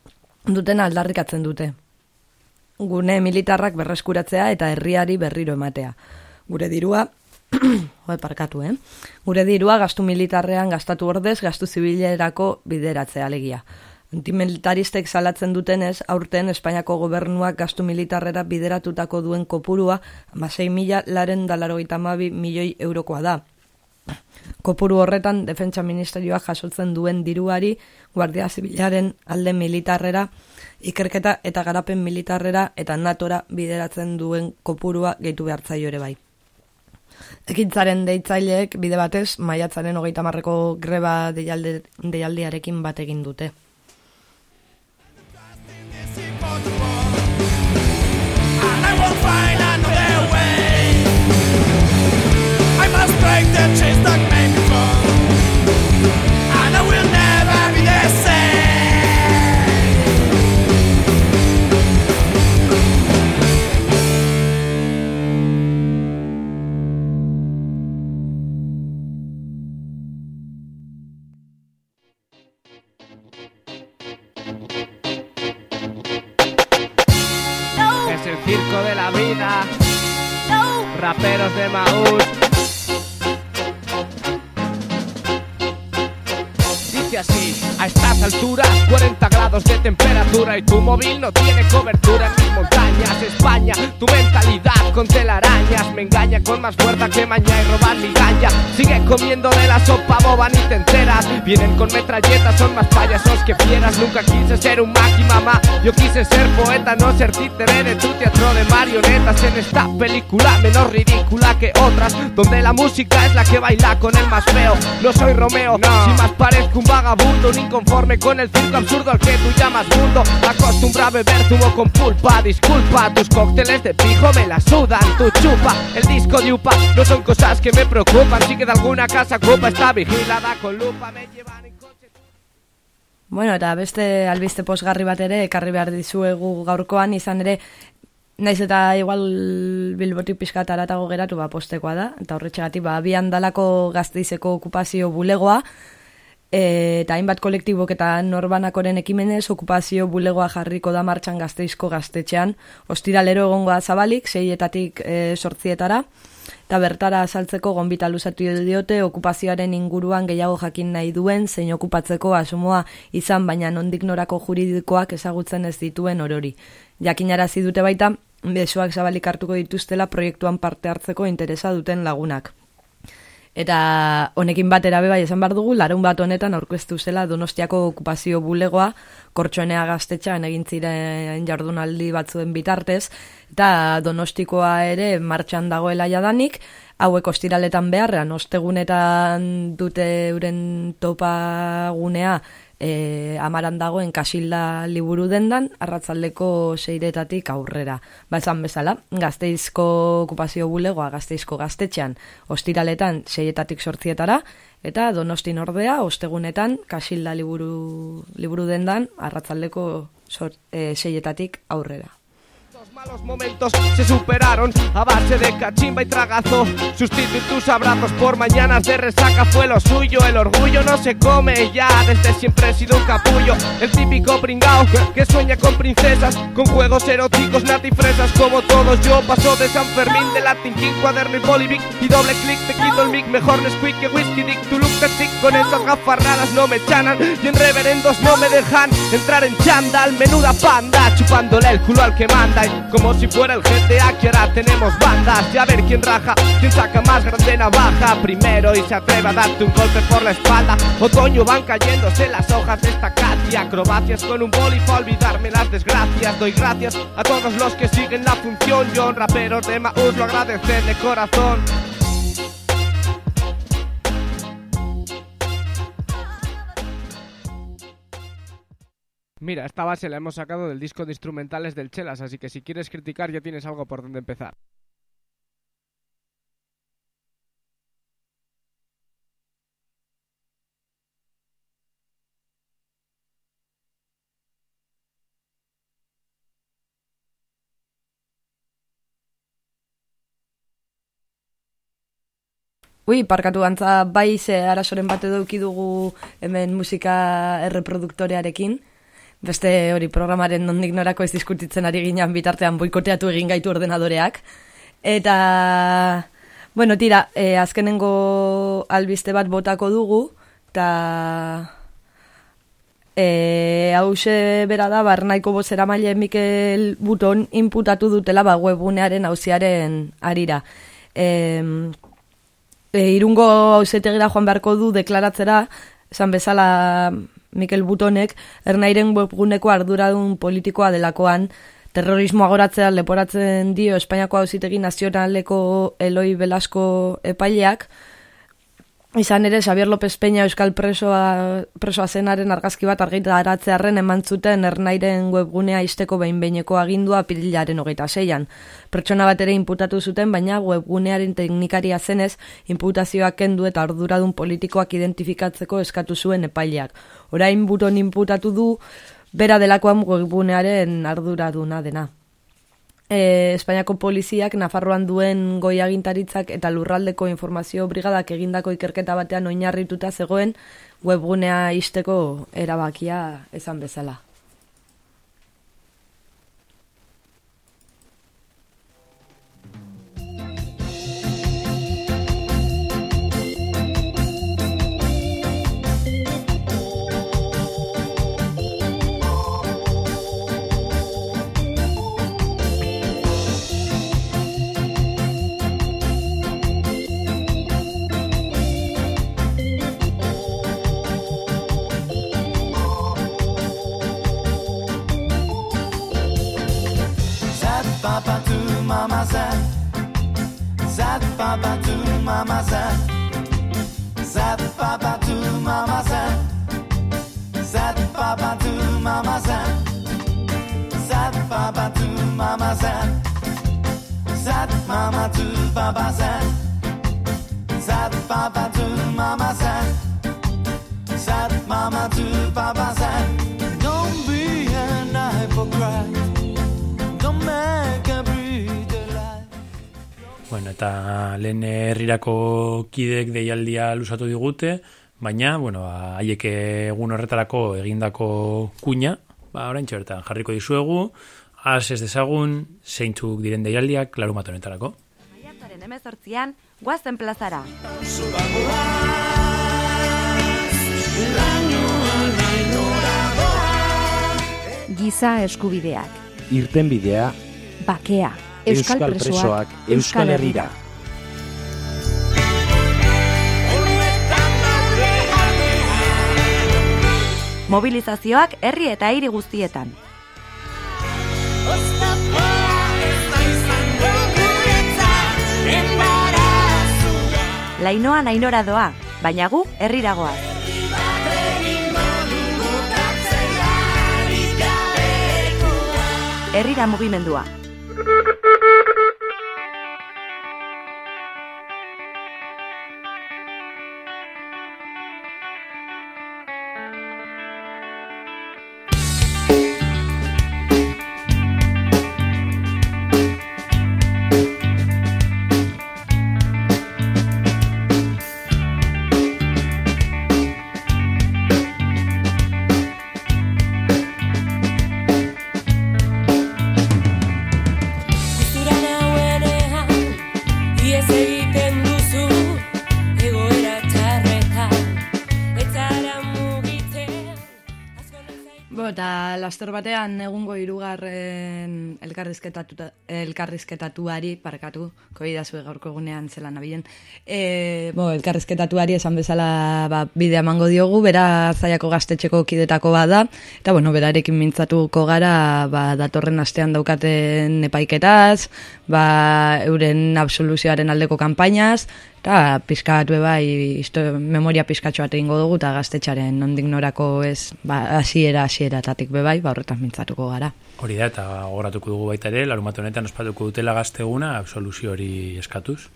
duten aldarrikatzen dute. Gune militarrak berreskuratzea eta herriari berriro ematea. Gure dirua, Joe, parkatu, eh? Gure dirua gastu militarrean gastatu ordez, gastu zibilerako bideratzea alegia. Antimilitaristek salatzen dutenez, aurten Espainiako gobernuak gastu militarrera bideratutako duen kopurua, amasei mila laren dalarogeita mabi milioi eurokoa da. Kopuru horretan, Defentsa Ministerioak jasotzen duen diruari, Guardia Zibilaren alde militarrera, ikerketa eta garapen militarrera eta natora bideratzen duen kopurua gehitu behartzaio ere bai. Ekintzaren deitzaileek bide batez maiatzaren hogeita marreko greba deialde, deialdiarekin bat egin dute. Break the chains that make me fall. Raperos de Maús. Dice así, a esta alturas 40 grados de temperatura y tu móvil no tiene cobertura en mis montañas España, tu mentalidad con telarañas Me engaña con más fuerza que maña y robar mi ganja Sigue comiendo de la sopa boba ni te enteras. Vienen con metralletas, son más payasos que fieras. Nunca quise ser un maqui mamá Yo quise ser poeta, no ser títere de tu teatro de marionetas. En esta película menos ridícula que otras Donde la música es la que baila con el más feo. No soy Romeo, si más parezco un vagabundo Un inconforme con el circo absurdo al que tú llamas mundo. Acostumbra a beber zumo con pulpa Disculpa, tus cócteles de pijo me la sudan Tu chupa, el disco de upa No son cosas que me preocupan. Sí que de alguna casa ocupa está vigilada con lupa. Me llevan en coche. Bueno, eta beste albiste posgarri bat ere, ekarri behar dizuegu gaurkoan, izan ere, naiz eta igual bilbotik pixka taratago geratu ba postekoa da, eta horretxegatik ba abian dalako gazteizeko okupazio bulegoa, eta hainbat kolektibok eta norbanakoren ekimenez okupazio bulegoa jarriko da martxan gazteizko gaztetxean, ostiralero egongoa zabalik, seietatik e, sortzietara, eta bertara azaltzeko gonbita luzatu diote okupazioaren inguruan gehiago jakin nahi duen zein okupatzeko asumoa izan baina nondik norako juridikoak ezagutzen ez dituen orori. Jakinarazi dute baita, besoak zabalik hartuko dituztela proiektuan parte hartzeko interesa duten lagunak. Eta honekin batera bai esan behar dugu, larun bat honetan aurkeztu zela Donostiako okupazio bulegoa, kortxonea gaztetxean egin ziren jardunaldi batzuen bitartez, eta Donostikoa ere martxan dagoela jadanik, hauek ostiraletan beharrean, ostegunetan dute euren topagunea e, amaran dagoen kasilda liburu dendan, arratzaldeko seiretatik aurrera. Ba esan bezala, gazteizko okupazio bulegoa, gazteizko gaztetxean, ostiraletan seietatik sortzietara, eta donostin ordea, ostegunetan kasilda liburu, liburu dendan, arratzaldeko sor, e, seietatik aurrera. Malos momentos se superaron a base de cachimba y tragazo. Sustituir tus abrazos por mañanas de resaca fue lo suyo. El orgullo no se come ya, desde siempre he sido un capullo. El típico pringao que sueña con princesas, con juegos eróticos, natifresas como todos. Yo paso de San Fermín, de Latin King, cuaderno y bolivic y doble clic te quito el mic. Mejor Nesquik que whisky dick, tu look chic con esas gafas raras no me chanan y en reverendos no me dejan entrar en chándal. Menuda panda, chupándole el culo al que manda. Como si fuera el GTA que ahora tenemos bandas y a ver quién raja, quién saca más grande navaja primero y se atreve a darte un golpe por la espalda. Otoño van cayéndose las hojas de esta catia, acrobacias con un boli para olvidarme las desgracias. Doy gracias a todos los que siguen la función. Yo, raperos de Maús, lo agradecer de corazón. Mira, esta base la hemos sacado del disco de instrumentales del Chelas, así que si quieres criticar ya tienes algo por donde empezar. Ui, parkatu gantza bai ze arazoren bat edo dugu hemen musika erreproduktorearekin. Beste hori programaren nondik norako ez diskutitzen ari ginen bitartean boikoteatu egin gaitu ordenadoreak. Eta, Bueno, tira, e, azkenengo albiste bat botako dugu, eta e, hause bera da, barnaiko bozera maile Mikel Buton inputatu dutela ba, webunearen hauziaren arira. E, e, irungo hausetegira joan beharko du deklaratzera, esan bezala Mikel Butonek, ernairen webguneko arduradun politikoa delakoan, terrorismo agoratzea leporatzen dio Espainiako hauzitegi nazionaleko Eloi Velasco epaileak, Izan ere, Xavier López Peña Euskal presoa, presoa zenaren argazki bat argita aratzearen eman zuten ernairen webgunea izteko behin-beineko agindua pirilaren hogeita zeian. Pertsona bat ere inputatu zuten, baina webgunearen teknikaria zenez, inputazioak kendu eta arduradun politikoak identifikatzeko eskatu zuen epaileak. Orain buton inputatu du, bera delakoan webgunearen arduraduna dena e, Espainiako poliziak Nafarroan duen goi agintaritzak eta lurraldeko informazio brigadak egindako ikerketa batean oinarrituta zegoen webgunea isteko erabakia esan bezala. papa to mama said. Zat papa to mama said. Zat papa to mama said. Zat papa to mama said. Zat papa to mama said. Zat mama to papa said. Zat papa to mama said. Zat mama to papa said. Bueno, eta lehen herrirako kidek deialdia lusatu digute, baina, bueno, ba, haiek egun horretarako egindako kuña, ba, orain bertan jarriko dizuegu, az ez dezagun, zeintzuk diren deialdiak larumat honetarako. Maiatzaren emezortzian, guazen plazara. Giza eskubideak, Irtenbidea, bakea, euskal, Euskal presoak, Euskal Herrira. Mobilizazioak herri eta hiri guztietan. Lainoa nainora doa, baina gu herriragoa. Herrira mugimendua. Laster batean egungo hirugarren elkarrizketatu, elkarrizketatuari, parkatu, koi da gaurko egunean zelan nabilen, e, bo, elkarrizketatuari esan bezala ba, bidea emango diogu, bera zaiako gaztetxeko kidetako bada, eta bueno, berarekin mintzatuko gara ba, datorren astean daukaten epaiketaz, ba, euren absoluzioaren aldeko kanpainaz, eta pizkat be bai isto, memoria pizkatxo bat egingo dugu eta gaztetxaren nondik norako ez ba, hasiera hasieratatik be bai ba horretan mintzatuko gara. Hori da, eta gogoratuko dugu baita ere, larumat honetan ospatuko dutela gazteguna, absoluzio hori eskatuz.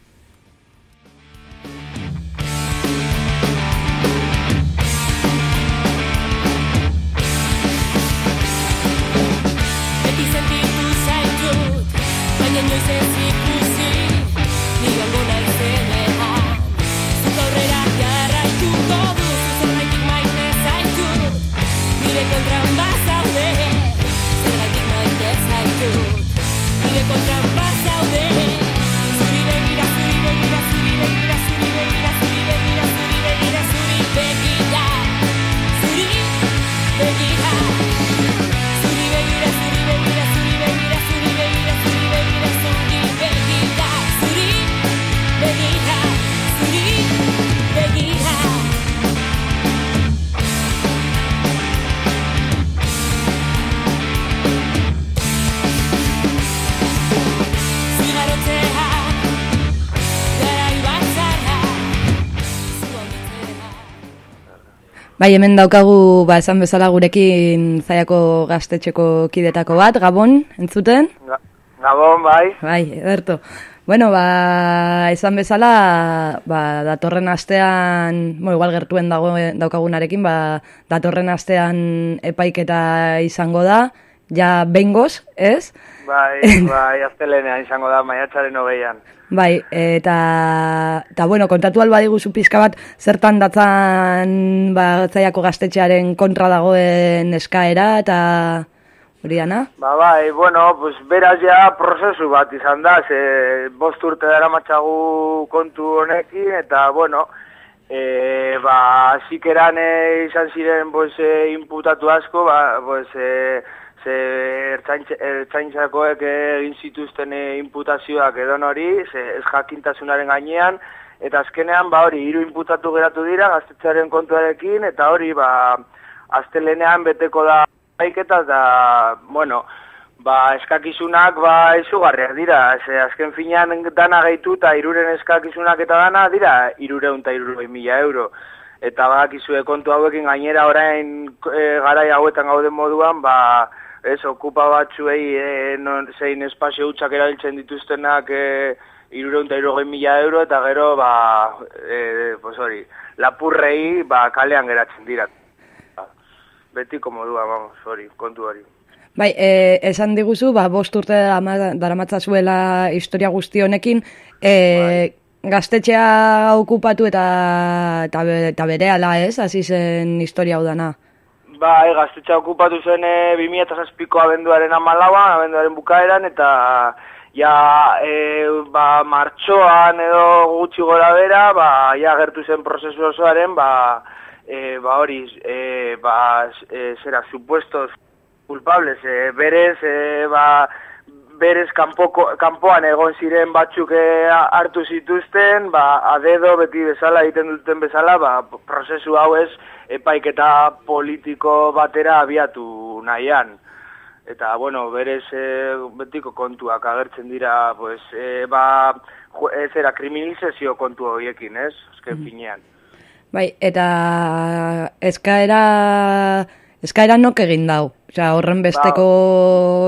Bai, hemen daukagu, ba, esan bezala gurekin zaiako gaztetxeko kidetako bat, Gabon, entzuten? Ga- Gabon, bai. Bai, ederto. Bueno, ba, esan bezala, ba, datorren astean, bo, igual gertuen dago, daukagunarekin, ba, datorren astean epaiketa izango da, ja bengoz, ez? Bai, bai, aztelenean izango da, maiatzaren hogeian. Bai, eta, eta bueno, kontatu alba diguzu pizka bat, zertan datzan ba, zaiako gaztetxearen kontra dagoen eskaera, eta hori dana? Ba, bai, bueno, pues, beraz ja prozesu bat izan da, ze bost urte dara matxagu kontu honekin, eta, bueno, e, ba, zikeran e, izan ziren, pues, e, imputatu asko, ba, pues, e, ze ertzaintz- ertzaintzakoek egin zituzten e, imputazioak edon hori, ze ez jakintasunaren gainean, eta azkenean, ba, hori, hiru imputatu geratu dira, gaztetxearen kontuarekin, eta hori, ba, astelenean beteko da epaiketa eta, bueno, ba, eskakizunak ba, izugarriak dira. Ze, azken finean dana gehitu eta iruren eskakizunak eta dana dira irureun eta irurogei mila euro. Eta badakizue kontu hauekin gainera orain e, garai hauetan gauden moduan, ba, ez, okupa batzuei e, non, zein espazio hutsak erabiltzen dituztenak e, irureun eta irurogei mila euro, eta gero, ba, e, pues hori, lapurrei, ba, kalean geratzen dira. Betiko modua, vamos, hori, kontu hori. Bai, e, esan diguzu, ba, bost urte darama- daramatza zuela historia guzti honekin, e, gaztetxea okupatu eta, eta, eta bere ala ez, hasi zen historia hau dana. Bai, gaztetxa okupatu zen e, 2006ko abenduaren amalauan, abenduaren bukaeran, eta ja, e, ba, martxoan edo gutxi gora bera, ba, ja gertu zen prozesu osoaren, ba, e, ba hori, e, ba, e, zera, supuestos culpables, e, berez, e, ba, berez kanpoko, kanpoan egon ziren batzuk e, hartu zituzten, ba, adedo beti bezala egiten duten bezala, ba, prozesu hau ez epaiketa politiko batera abiatu nahian. Eta, bueno, berez e, betiko kontuak agertzen dira, pues, e, ba, ez era kriminalizazio kontu horiekin, ez? Azken finean. Bai, eta eskaera, eskaera nok egin dau? Osea, horren besteko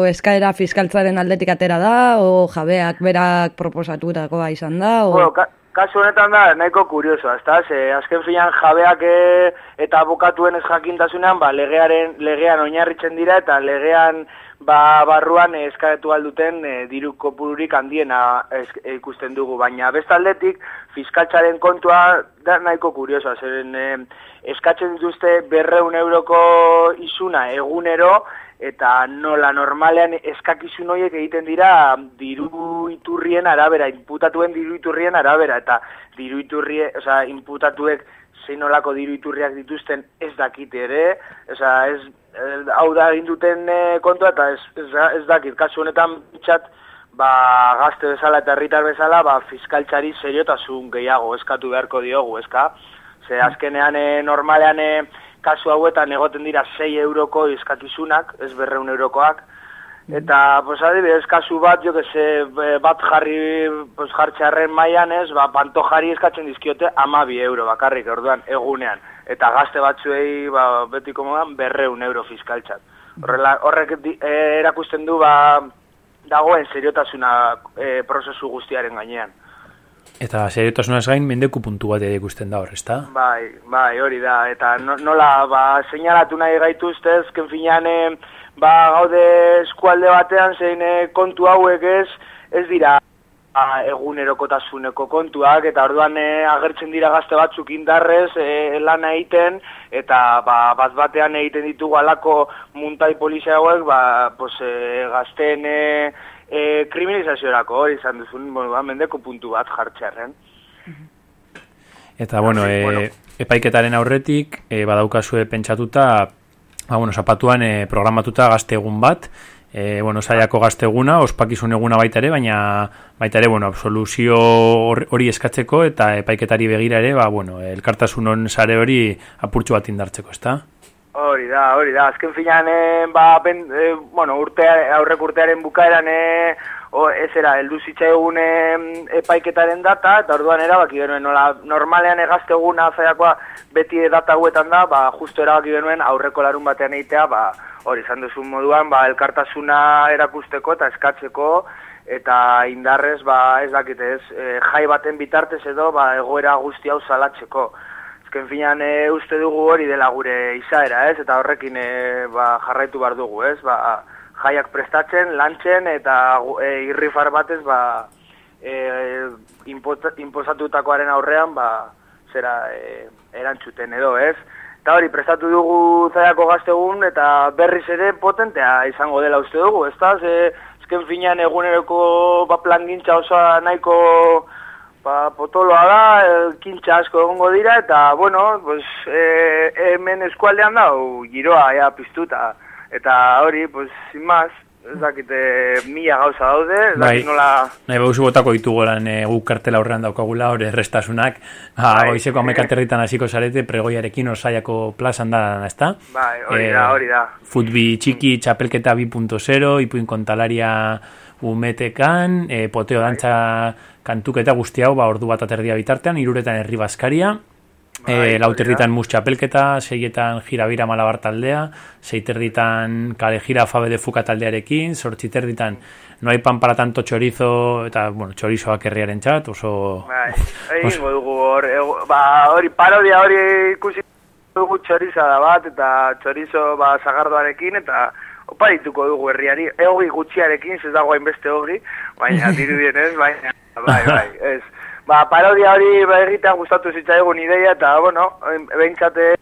eskaera fiskaltzaren aldetik atera da, o jabeak berak proposatutakoa izan da, o... Bueno, ka kasu honetan da nahiko kurioso, ezta? Ze azken finean jabeak e, eta abokatuen ez jakintasunean, ba, legearen legean oinarritzen dira eta legean ba, barruan eskatu alduten e, diru kopururik handiena ikusten dugu, baina bestaldetik fiskaltzaren kontua da nahiko kuriosoa, zeren e, eskatzen dituzte berreun euroko isuna egunero, eta nola normalean eskakizun horiek egiten dira diru iturrien arabera, inputatuen diru iturrien arabera, eta diru iturrie, osea, inputatuek zein nolako diru iturriak dituzten ez dakite ere, osea, ez, hau da egin duten eh, kontua, eta ez, ez, ez dakit, kasu honetan bitxat, ba, gazte bezala eta herritar bezala, ba, fiskaltzari seriotasun gehiago eskatu beharko diogu, eska? Ze azkenean e, normalean e, kasu hauetan egoten dira 6 euroko eskakizunak, ez berreun eurokoak. Eta, pues, adibidez, kasu bat, jo que se, e, bat jarri, pues, jartxarren mailan ez, ba, pantojari eskatzen dizkiote amabi euro bakarrik, orduan, egunean. Eta gazte batzuei, ba, betiko modan, berreun euro fiskaltzat. Horrela, horrek di, e, erakusten du, ba, dagoen seriotasuna e, prozesu guztiaren gainean. Eta seriotasunaz gain mendeku puntu bat ikusten da hor, ezta? Bai, bai, hori da, eta no, nola, ba, seinalatu nahi gaituzte, ezken finean, eh, ba, gaude eskualde batean, zein eh, kontu hauek ez, ez dira ba, egunerokotasuneko kontuak, eta orduan eh, agertzen dira gazte batzuk indarrez eh, lana egiten, eta ba, bat batean egiten ditugu alako muntai polizia hauek, ba, pues, eh, gazteen eh, eh, kriminalizaziorako hori izan duzun, bueno, ba, mendeko puntu bat jartxerren. Eta, bueno, e, epaiketaren aurretik, e, badaukazue pentsatuta, ba, bueno, zapatuan e, programatuta gazte egun bat, e, bueno, zaiako gazte eguna, ospakizun eguna baita ere, baina baita ere, bueno, absoluzio hor- hori eskatzeko eta epaiketari begira ere, ba, bueno, elkartasun on sare hori apurtxo bat indartzeko, ezta? Hori da, hori da. Azken finean, e, ba, ben, e, bueno, urte, aurrek urtearen bukaeran e, o, ez era, heldu zitzaigun em, epaiketaren data, eta orduan erabaki genuen, nola, normalean egazte eguna zaiakoa beti data hauetan da, ba, justo erabaki genuen aurreko larun batean egitea, ba, hori, izan duzun moduan, ba, elkartasuna erakusteko eta eskatzeko, eta indarrez, ba, ez dakit ez, e, jai baten bitartez edo, ba, egoera guzti hau salatzeko. Ezken finan e, uste dugu hori dela gure izaera, ez? Eta horrekin e, ba, jarraitu behar dugu, ez? Ba, jaiak prestatzen, lantzen eta e, irrifar batez, ba, e, inposatutakoaren aurrean, ba, zera e, erantzuten edo, ez? Eta hori, prestatu dugu zaiako gaztegun eta berriz ere potentea izango dela uste dugu, ez da? Ze, ezken finan eguneroko ba, plangintza osoa nahiko ba, potoloa da, e, kintxa asko egongo dira, eta, bueno, pues, e, hemen eskualdean da, giroa, ja, piztuta. Eta hori, pues, sin más, ez dakite mila gauza daude, ez Bai. nola... Nahi bauzu botako ditugu lan e, guk kartela aurrean daukagula, hori errestasunak. Ha, Bai. goizeko amekaterritan hasiko zarete, pregoiarekin osaiako plazan da, ezta? Bai, hori Eh, da, hori da. Futbi txiki, txapelketa 2.0, ipuin kontalaria umetekan, e, poteo dantza kantuketa guzti hau, ba, ordu bat aterdia bitartean, iruretan herri baskaria, Bai, e, lauterritan mus txapelketa, seietan jirabira malabar taldea, seiterritan kale jira fabe de fuka taldearekin, sortziterditan no hay pan para tanto chorizo, eta, bueno, chorizoak herriaren txat, oso... Bai, egingo dugu hor, ego- ba, hori parodia hori ikusi dugu txoriza da bat, eta txorizo ba, zagardoarekin, eta oparituko dugu herriari, egogi gutxiarekin, ez dago hainbeste hogi, baina dirudien ez, baina, bai, bai, ez. Ba, parodia hori ba, egitea gustatu zitzaigun ideia, eta, bueno, behintzate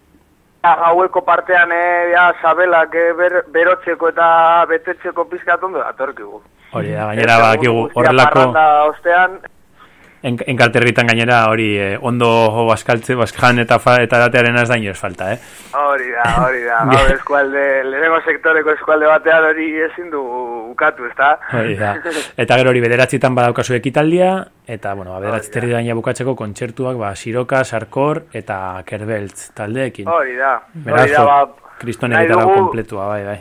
gaueko partean, e, ja, sabelak e, ber, berotzeko eta betetzeko pizkat ondo datorkigu. Hori da, gainera, bakigu, Guztia horrelako... ostean, En, enkalterritan gainera hori eh, ondo baskaltze, baskan eta fa, eta datearen ez daño ez falta, eh? Hori da, hori da. Gaur eskualde, lehenengo sektoreko eskualde batean hori ezin du ukatu, ezta? Hori da. Eta gero hori bederatzitan badaukazu ekitaldia, eta, bueno, ba, bederatzi terri daina bukatzeko kontzertuak, ba, Siroka, Sarkor eta Kerbeltz taldeekin. Hori da. Beraz, Hori da, ba, kristonen nahi gitarra dugu- kompletua, bai, bai.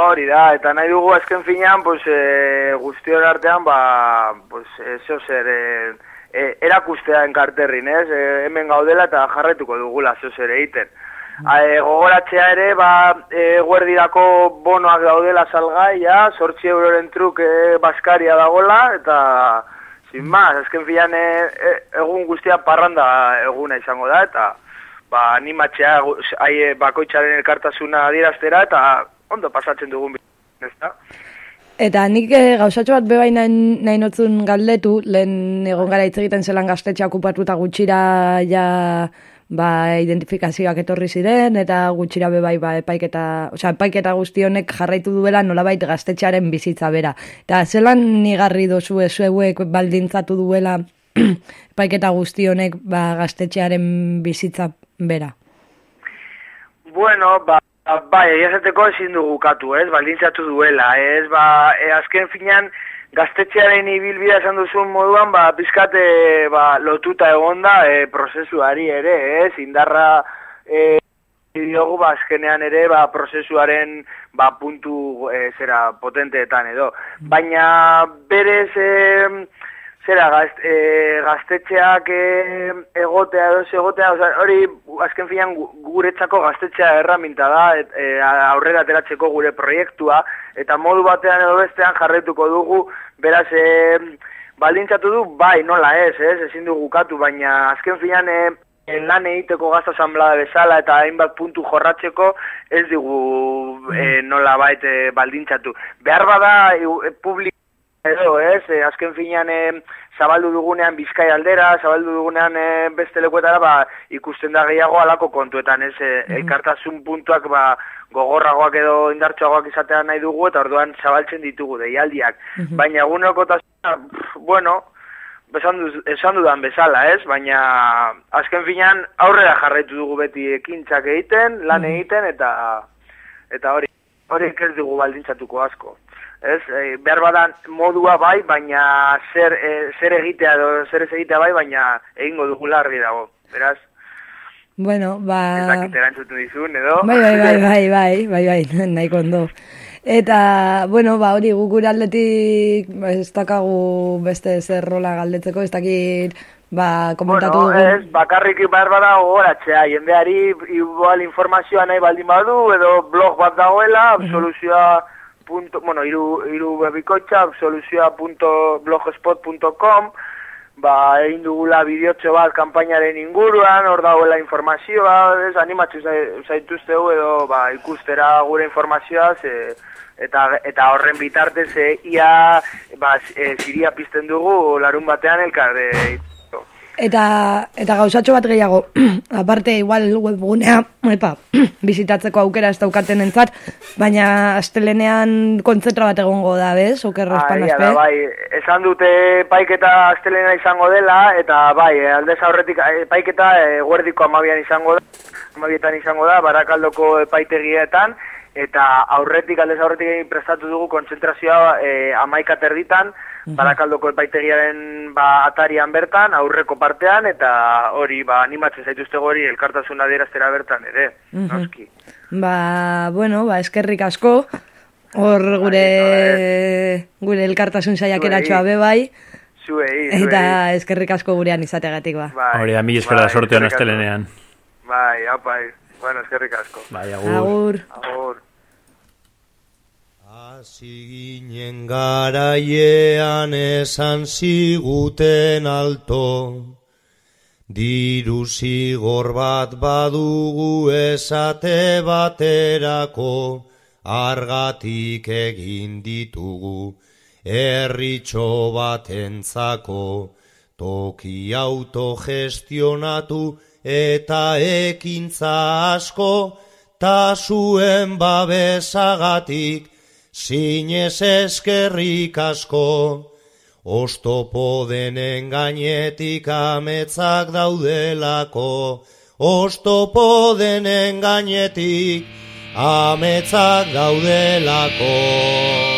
Ba hori da, eta nahi dugu azken finean, pues, e, guztion artean, ba, pues, eso zer, e, e, erakustea enkarterrin, ez? E, hemen gaudela eta jarretuko dugula, zo zer egiten. E, gogoratzea ere, ba, e, guerdirako bonoak daudela salgai, ja, sortzi euroren truk e, baskaria dagola, eta, sin más, azken finean, e, e, egun guztia parranda eguna izango da, eta, ba, animatzea ai, bakoitzaren elkartasuna adieraztera, eta ondo pasatzen dugun bi- ezta? Eta nik eh, gauzatxo bat bebain nahi, nahi notzun galdetu, lehen egon gara hitz egiten zelan gaztetxa okupatuta gutxira ja ba, identifikazioak etorri ziren, eta gutxira bebai ba, epaiketa, osea, epaiketa guzti honek jarraitu duela nolabait gaztetxearen bizitza bera. Eta zelan nigarri dozu ezuek baldintzatu duela epaiketa guzti honek ba, gaztetxearen bizitza bera. Bueno, ba, bai, egiazateko ezin dugu katu, ez, baldintzatu duela, ez, ba, e, azken finean, gaztetxearen ibilbidea esan duzun moduan, ba, pizkate, ba, lotuta egonda, e, prozesuari ere, ez, indarra, e, diogu, ba, azkenean ere, ba, prozesuaren, ba, puntu, e, zera, potenteetan edo. Baina, berez, e, zera, gaz, e, gaztetxeak e, egotea edo egotea, oza, hori azken finean gu- guretzako gaztetxea erraminta da, et, e, aurrera ateratzeko gure proiektua, eta modu batean edo bestean jarretuko dugu, beraz, e, baldintzatu du, bai, nola ez, ez, ezin dugu katu, baina azken finean e, lan egiteko gazta asamblea bezala eta hainbat puntu jorratzeko ez digu e, nola bait e, baldintzatu. Behar bada e, publik edo, ez, e, azken finean e, zabaldu dugunean Bizkai aldera, zabaldu dugunean e, beste lekuetara, ba, ikusten da gehiago alako kontuetan, ez, e, elkartasun puntuak, ba, gogorragoak edo indartsuagoak izatea nahi dugu, eta orduan zabaltzen ditugu deialdiak. Baina egunerokotasuna, pff, bueno, esan, duz, esan dudan bezala, ez? Baina azken finean aurrera jarraitu dugu beti ekintzak egiten, lan egiten, eta eta hori hori ez dugu baldintzatuko asko. Ez, e, behar badan modua bai, baina zer, e, zer egitea edo zer ez egitea bai, baina egingo dugu larri dago. Beraz, Bueno, ba... ez dakit erantzuten dizun, edo? Bai, bai, bai, bai, bai, bai, bai, nahiko ondo. Eta, bueno, ba, hori guk aldetik ba, ez dakagu beste zer rola galdetzeko, ez dakit, ba, komentatu Bueno, dugu. ez, bakarrik behar bada gogoratzea, jendeari igual informazioa nahi baldin badu, edo blog bat dagoela, absoluzioa, punto, bueno, iru, iru bebikoitza, absoluzioa.blogspot.com, ba, egin dugula bideotxo bat kanpainaren inguruan, hor dagoela informazioa, ez, animatzu zai- zaituztegu edo, ba, ikustera gure informazioa, ze, eta, eta horren bitartez, e, ia, ba, e, ziria pizten dugu larun batean elkar, e, Eta, eta gauzatxo bat gehiago, aparte igual webgunea, epa, bizitatzeko aukera ez daukaten entzat, baina astelenean kontzentra bat egongo da, bez, okerro espanazpe. da, bai, esan dute paiketa astelena izango dela, eta bai, eh, aldez aurretik eh, paiketa e, guerdiko amabian izango da, amabietan izango da, barakaldoko epaitegietan, eta aurretik, aldez aurretik prestatu dugu kontzentrazioa e, amaika terditan, barakaldoko epaitegiaren ba, atarian bertan, aurreko partean, eta hori, ba, animatzen zaituzte hori elkartasuna adieraztera bertan ere, noski. Ba, bueno, ba, eskerrik asko, hor gure, gure elkartasun saiakeratxoa be bai, Zuei, zuei. eta eskerrik asko gurean izateagatik ba. Bai, Hori da, mil espera bai, sortean eskerrik asko. astelenean. Bai, apai, bueno, eskerrik asko. Bai, Agur. Agur. Hasi ginen garaiean esan ziguten alto, diru zigor bat badugu esate baterako, argatik egin ditugu, herritxo batentzako, toki autogestionatu eta ekintza asko, ta zuen babesagatik, Zinez eskerrik asko, ostopo denen gainetik ametzak daudelako, ostopo denen gainetik ametzak daudelako.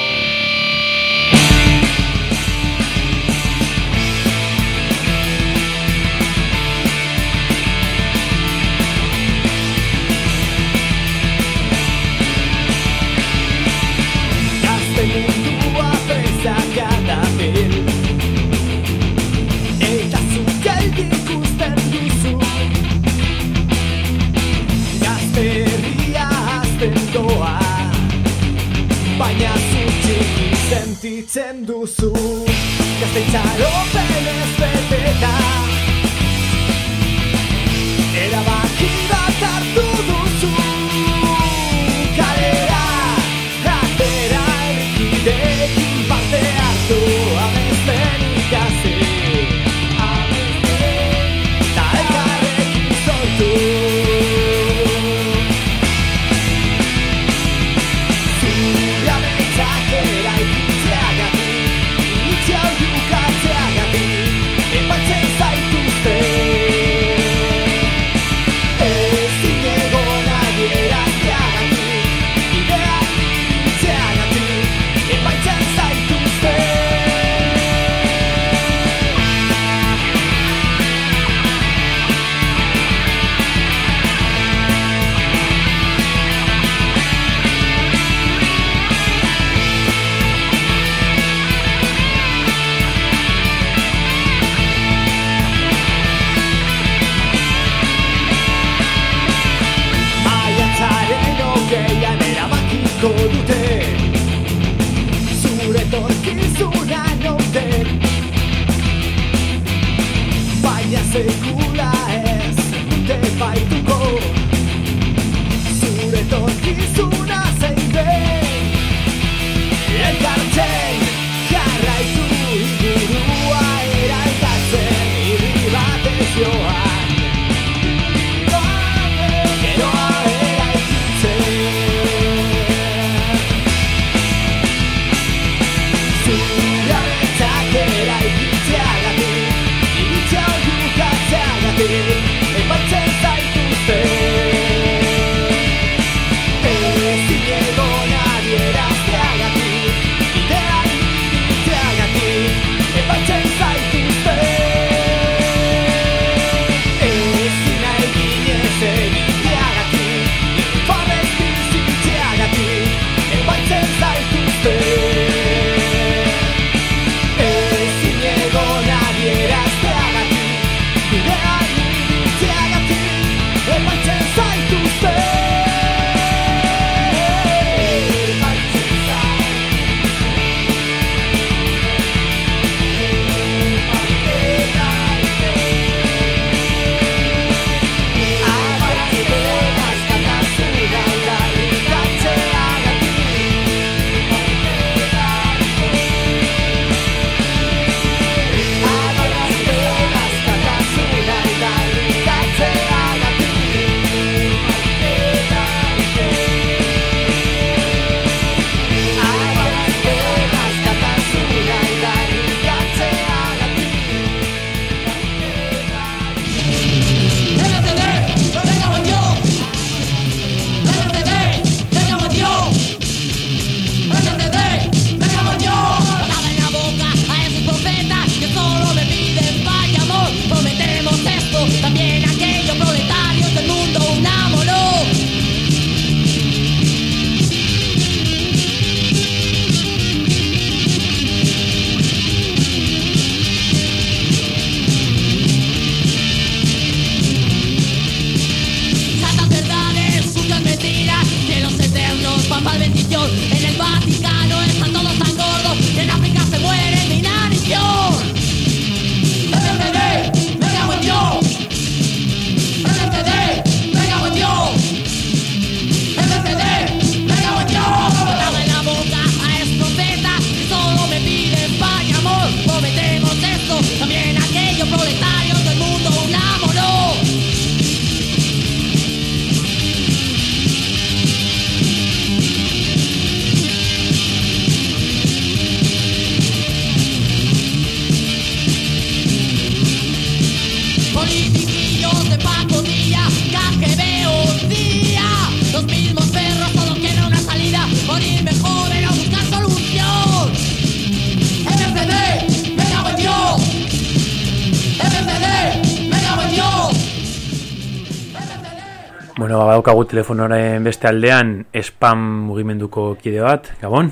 Bueno, ba, badaukagu telefonoren beste aldean spam mugimenduko kide bat, Gabon?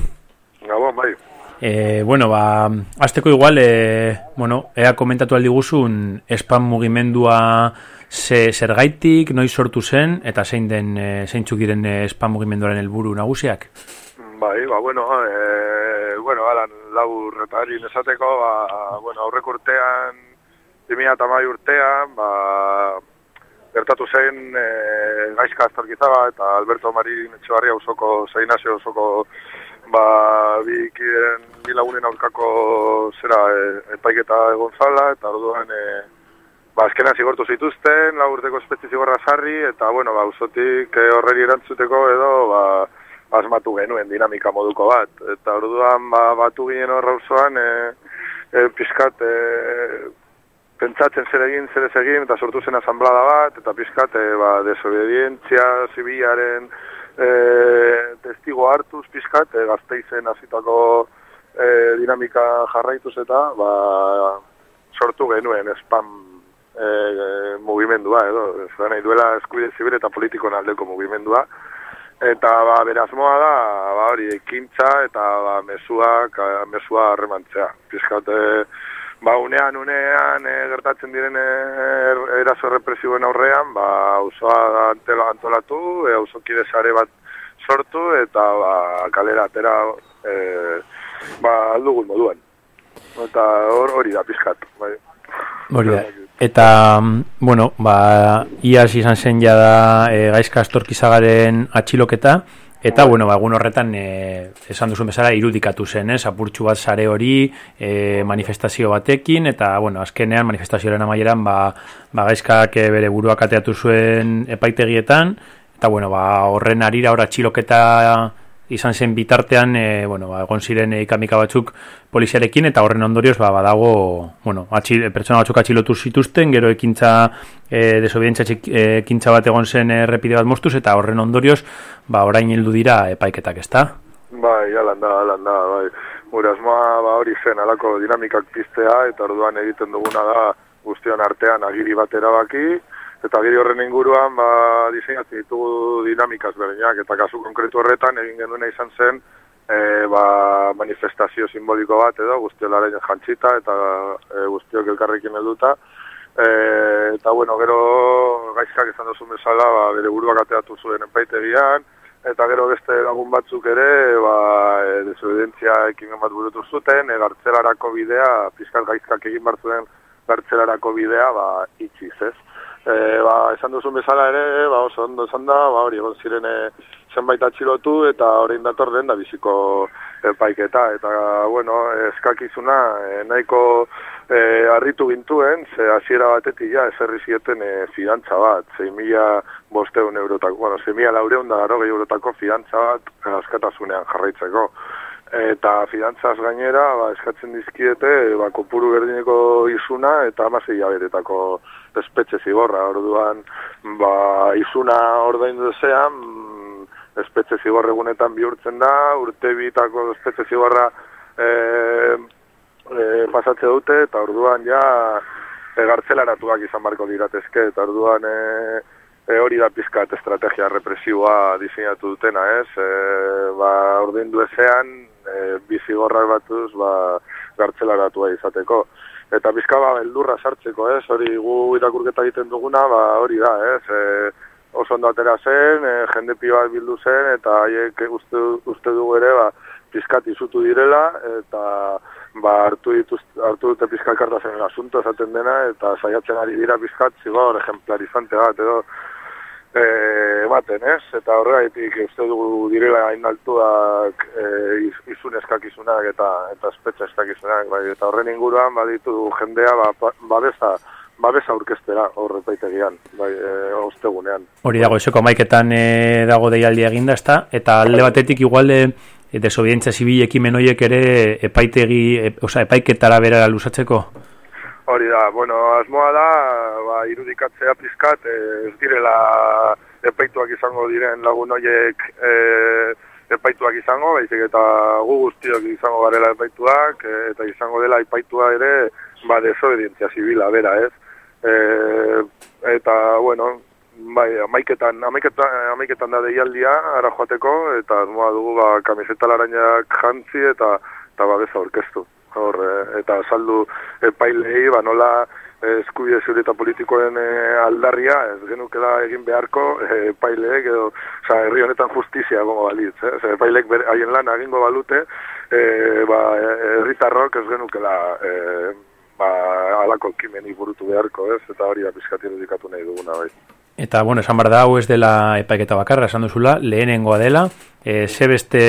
Gabon, bai. E, bueno, ba, azteko igual, e, bueno, ea komentatu aldi guzun spam mugimendua ze, zergaitik, noiz sortu zen, eta zein den, e, zeintzuk diren spam mugimenduaren helburu nagusiak? Bai, ba, bueno, e, bueno, alan, laur eta esateko, ba, bueno, aurrek urtean, 2008 urtean, ba, gertatu zen e, Gaizka Astorkizaga eta Alberto Marin Etxebarria osoko, Zainazio osoko ba, bi kideren bi lagunen aurkako zera e, epaiketa egon zala, eta orduan e, ba, azkenan zigortu zituzten, lau urteko espetzi zigorra sarri, eta bueno, ba, usotik e, horreri erantzuteko edo, ba, asmatu genuen dinamika moduko bat. Eta orduan ba, batu ginen horra osoan, e, e, pizkat, e, pentsatzen zer egin, zer ez egin, eta sortu zen asamblada bat, eta pizkat, e, ba, desobedientzia zibilaren e, testigo hartuz pizkat, e, gazteizen hasitako e, dinamika jarraituz eta, ba, sortu genuen spam e, e, mugimendua, edo, ez da nahi duela eskubide zibil eta politikoen aldeko mugimendua, eta ba, berazmoa da, ba, hori, ekintza eta ba, mesuak, mesua harremantzea. Pizkat, e, ba, unean, unean, e, gertatzen diren e, er, eraso represiboen aurrean, ba, auzoa antolatu, e, auzokide sare bat sortu, eta ba, kalera atera e, ba, aldugun moduan. Eta hor, hori da, pizkat. Bai. Hori da. Eta, mm, bueno, ba, iaz izan zen jada e, gaizka astorkizagaren atxiloketa, eta, bueno, ba, egun horretan, e, esan duzun bezala, irudikatu zen, ez, apurtxu bat sare hori, e, manifestazio batekin, eta, bueno, azkenean, manifestazioaren amaieran, ba, ba gaizkak bere buruak ateatu zuen epaitegietan, eta, bueno, ba, horren arira, hor atxiloketa izan zen bitartean, e, bueno, ba, egon ziren ikamika batzuk poliziarekin, eta horren ondorioz, ba, badago, bueno, atxil, pertsona batzuk atxilotu zituzten, gero ekintza, e, desobedientzia txik- e, ekintza bat egon zen errepide bat moztuz, eta horren ondorioz, ba, orain heldu dira epaiketak? Bai, alan da, alan da, bai. Gure asmoa ba, hori zen alako dinamikak piztea, eta orduan egiten duguna da guztion artean agiri bat erabaki, eta agiri horren inguruan ba, diseinatzen ditugu dinamikaz berdinak, eta kasu konkretu horretan egin genuena izan zen e, ba, manifestazio simboliko bat edo guztiolaren jantzita eta e, guztiok elkarrekin helduta. E, eta bueno, gero gaizkak esan duzun bezala, ba, bere buruak ateatu zuen epaitegian, eta gero beste lagun batzuk ere, ba, e, desobedientzia ekimen bat burutu zuten, e, gartzelarako bidea, pizkat gaizkak egin bartzuen gartzelarako bidea, ba, itxiz, ez? E, ba, esan duzun bezala ere, ba, oso ondo esan da, ba, hori, egon ziren e, zenbait atxilotu, eta orain dator den da biziko epaiketa, eta, bueno, eskakizuna, e, nahiko e, harritu gintuen, ze hasiera batetik ja, eserri zieten e, fidantza bat, 6.000 bosteun eurotako, bueno, 6.000 laureun da garo eurotako fidantza bat e, askatasunean jarraitzeko. Eta fidantzaz gainera, ba, eskatzen dizkiete, ba, kopuru berdineko izuna eta amasei jaberetako espetxe zigorra. Orduan, ba, izuna ordaindu zean, mm, espetxe zigor egunetan bihurtzen da, urte bitako espetxe zigorra e, e, pasatze dute, eta orduan ja e, gartzelaratuak izan barko diratezke, eta orduan e, e, hori da pizkat estrategia represiboa diseinatu dutena, ez? E, ba, ordaindu ezean, e, bizigorrak batuz, ba, gartzelaratua izateko. Eta pizka ba, beldurra sartzeko, ez? Hori gu irakurketa egiten duguna, ba, hori da, ez? E, oso ondo atera zen, e, jende bat bildu zen, eta haiek uste, uste dugu ere, ba, pizkat izutu direla, eta ba, hartu, dituz, hartu dute pizkat kartazen asunto esaten dena, eta saiatzen ari dira pizkat zigor ejemplarizante bat, edo e, ematen, ez? Eta horregaitik uste dugu direla hain altuak e, iz- izun eskakizunak eta eta espetxa eskakizunak, bai, eta horren inguruan baditu jendea ba, ba- babesa babesa aurkestera hor epaitegian, bai, e, ostegunean. Hori dago, esoko maiketan e, dago deialdia eginda, ezta? Eta alde batetik igual e, desobedientzia zibil ekimen ere epaitegi, e, oza, epaiketara bera lusatzeko? Hori da, bueno, asmoa da, ba, irudikatzea pizkat, e, ez direla epaituak izango diren lagun horiek e, epaituak izango, baizik eta gu guztiok izango garela epaituak, e, eta izango dela epaitua ere, ba, desobedientzia zibila, bera, ez? E, eta, bueno, bai, amaiketan, amaiketan, amaiketan da deialdia, ara joateko, eta asmoa dugu, ba, kamiseta larainak jantzi, eta, eta babesa orkestu. Hor, e, eta saldu epailei, ba, nola eh, eskubide zure eta politikoen eh, aldarria, ez genukela egin beharko eh, epaileek edo, oza, herri honetan justizia gongo balitz, eh? Oza, epailek ber- haien lana egingo balute, eh, ba, herritarrok ez genukela eh, ba, alako kimeni burutu beharko, ez? Eta hori da pizkati irudikatu nahi duguna, bai. Eta, bueno, esan behar da, hau ez dela epaiketa bakarra, esan duzula, lehenengoa dela, e, ze beste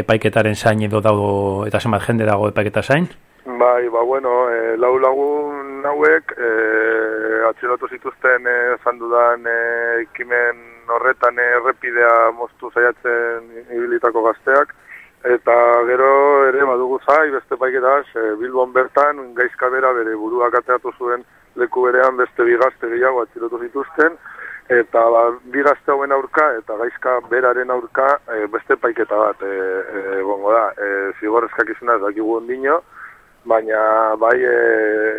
epaiketaren zain edo dago, eta zenbat jende dago epaiketa zain? Bai, ba, bueno, e, lau lagun hauek e, atxilotu zituzten e, esan dudan e, ekimen horretan e, errepidea moztu zaiatzen ibilitako gazteak, eta gero ere badugu zai, beste paiketaz, e, Bilbon bertan, gaizka bera bere buruak ateatu zuen leku berean beste bi gazte gehiago atxilotu zituzten, eta ba, bi gazte hauen aurka eta gaizka beraren aurka e, beste paiketa bat e, e, egongo da. E, zigorrezkak izuna ez dakigu ondino, baina bai e,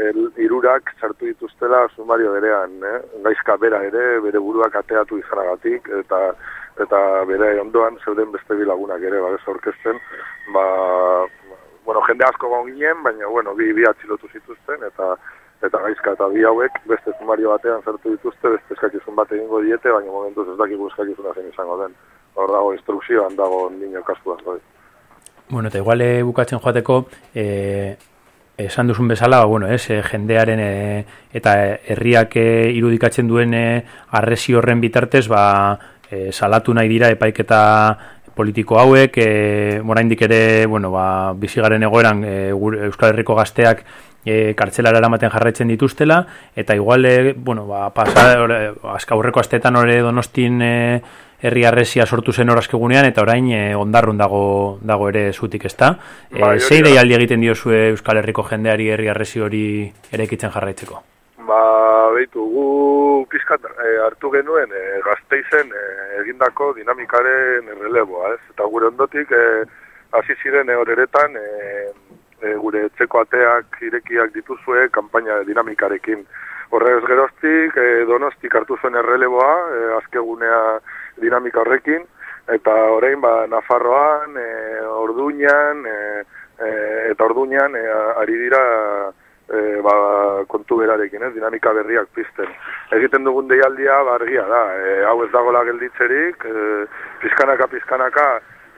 el- hirurak sartu dituztela sumario berean, eh? gaizka bera ere, bere buruak ateatu izanagatik, eta eta bere ondoan zeuden beste bi lagunak ere, babesa orkesten, ba, bueno, jende asko gon ginen, baina, bueno, bi, bi atxilotu zituzten, eta eta gaizka eta bi hauek beste sumario batean sartu dituzte, beste eskakizun bat egingo diete, baina momentuz ez dakigu eskakizuna zen izango den. Hor dago instrukzioan dago nino kasua, bai. Bueno, eta igual eh, bukatzen joateko, e, esan duzun bezala, ba, bueno, ez, eh, jendearen e, eta herriak irudikatzen duen e, arresi horren bitartez, ba, e, salatu nahi dira epaiketa politiko hauek, e, oraindik ere, bueno, ba, bizigaren egoeran e, Euskal Herriko gazteak e, kartzelara eramaten jarraitzen dituztela, eta igual, e, bueno, ba, pasa, azka aurreko astetan ore donostin e, herri arresia sortu zen horazkegunean, eta orain e, ondarrun dago, dago ere zutik, ezta? E, hori zei deialdi egiten diozue Euskal Herriko jendeari herri arresi hori eraikitzen jarraitzeko? Ba, behitu, gu pizkat e, hartu genuen e, gazteizen e, egindako dinamikaren erreleboa, ez? Eta gure ondotik e, hasi ziren e, horeretan e, e, gure etxeko ateak irekiak dituzue kanpaina dinamikarekin. Horrez geroztik, e, donostik hartu zuen erreleboa, e, azkegunea dinamika horrekin, eta orain ba, Nafarroan, e, Orduñan, e, e, eta Orduñan e, ari dira e, ba, kontu berarekin, ez, dinamika berriak pizten. Egiten dugun deialdia ba, argia da, e, hau ez dagoela gelditzerik, e, pizkanaka pizkanaka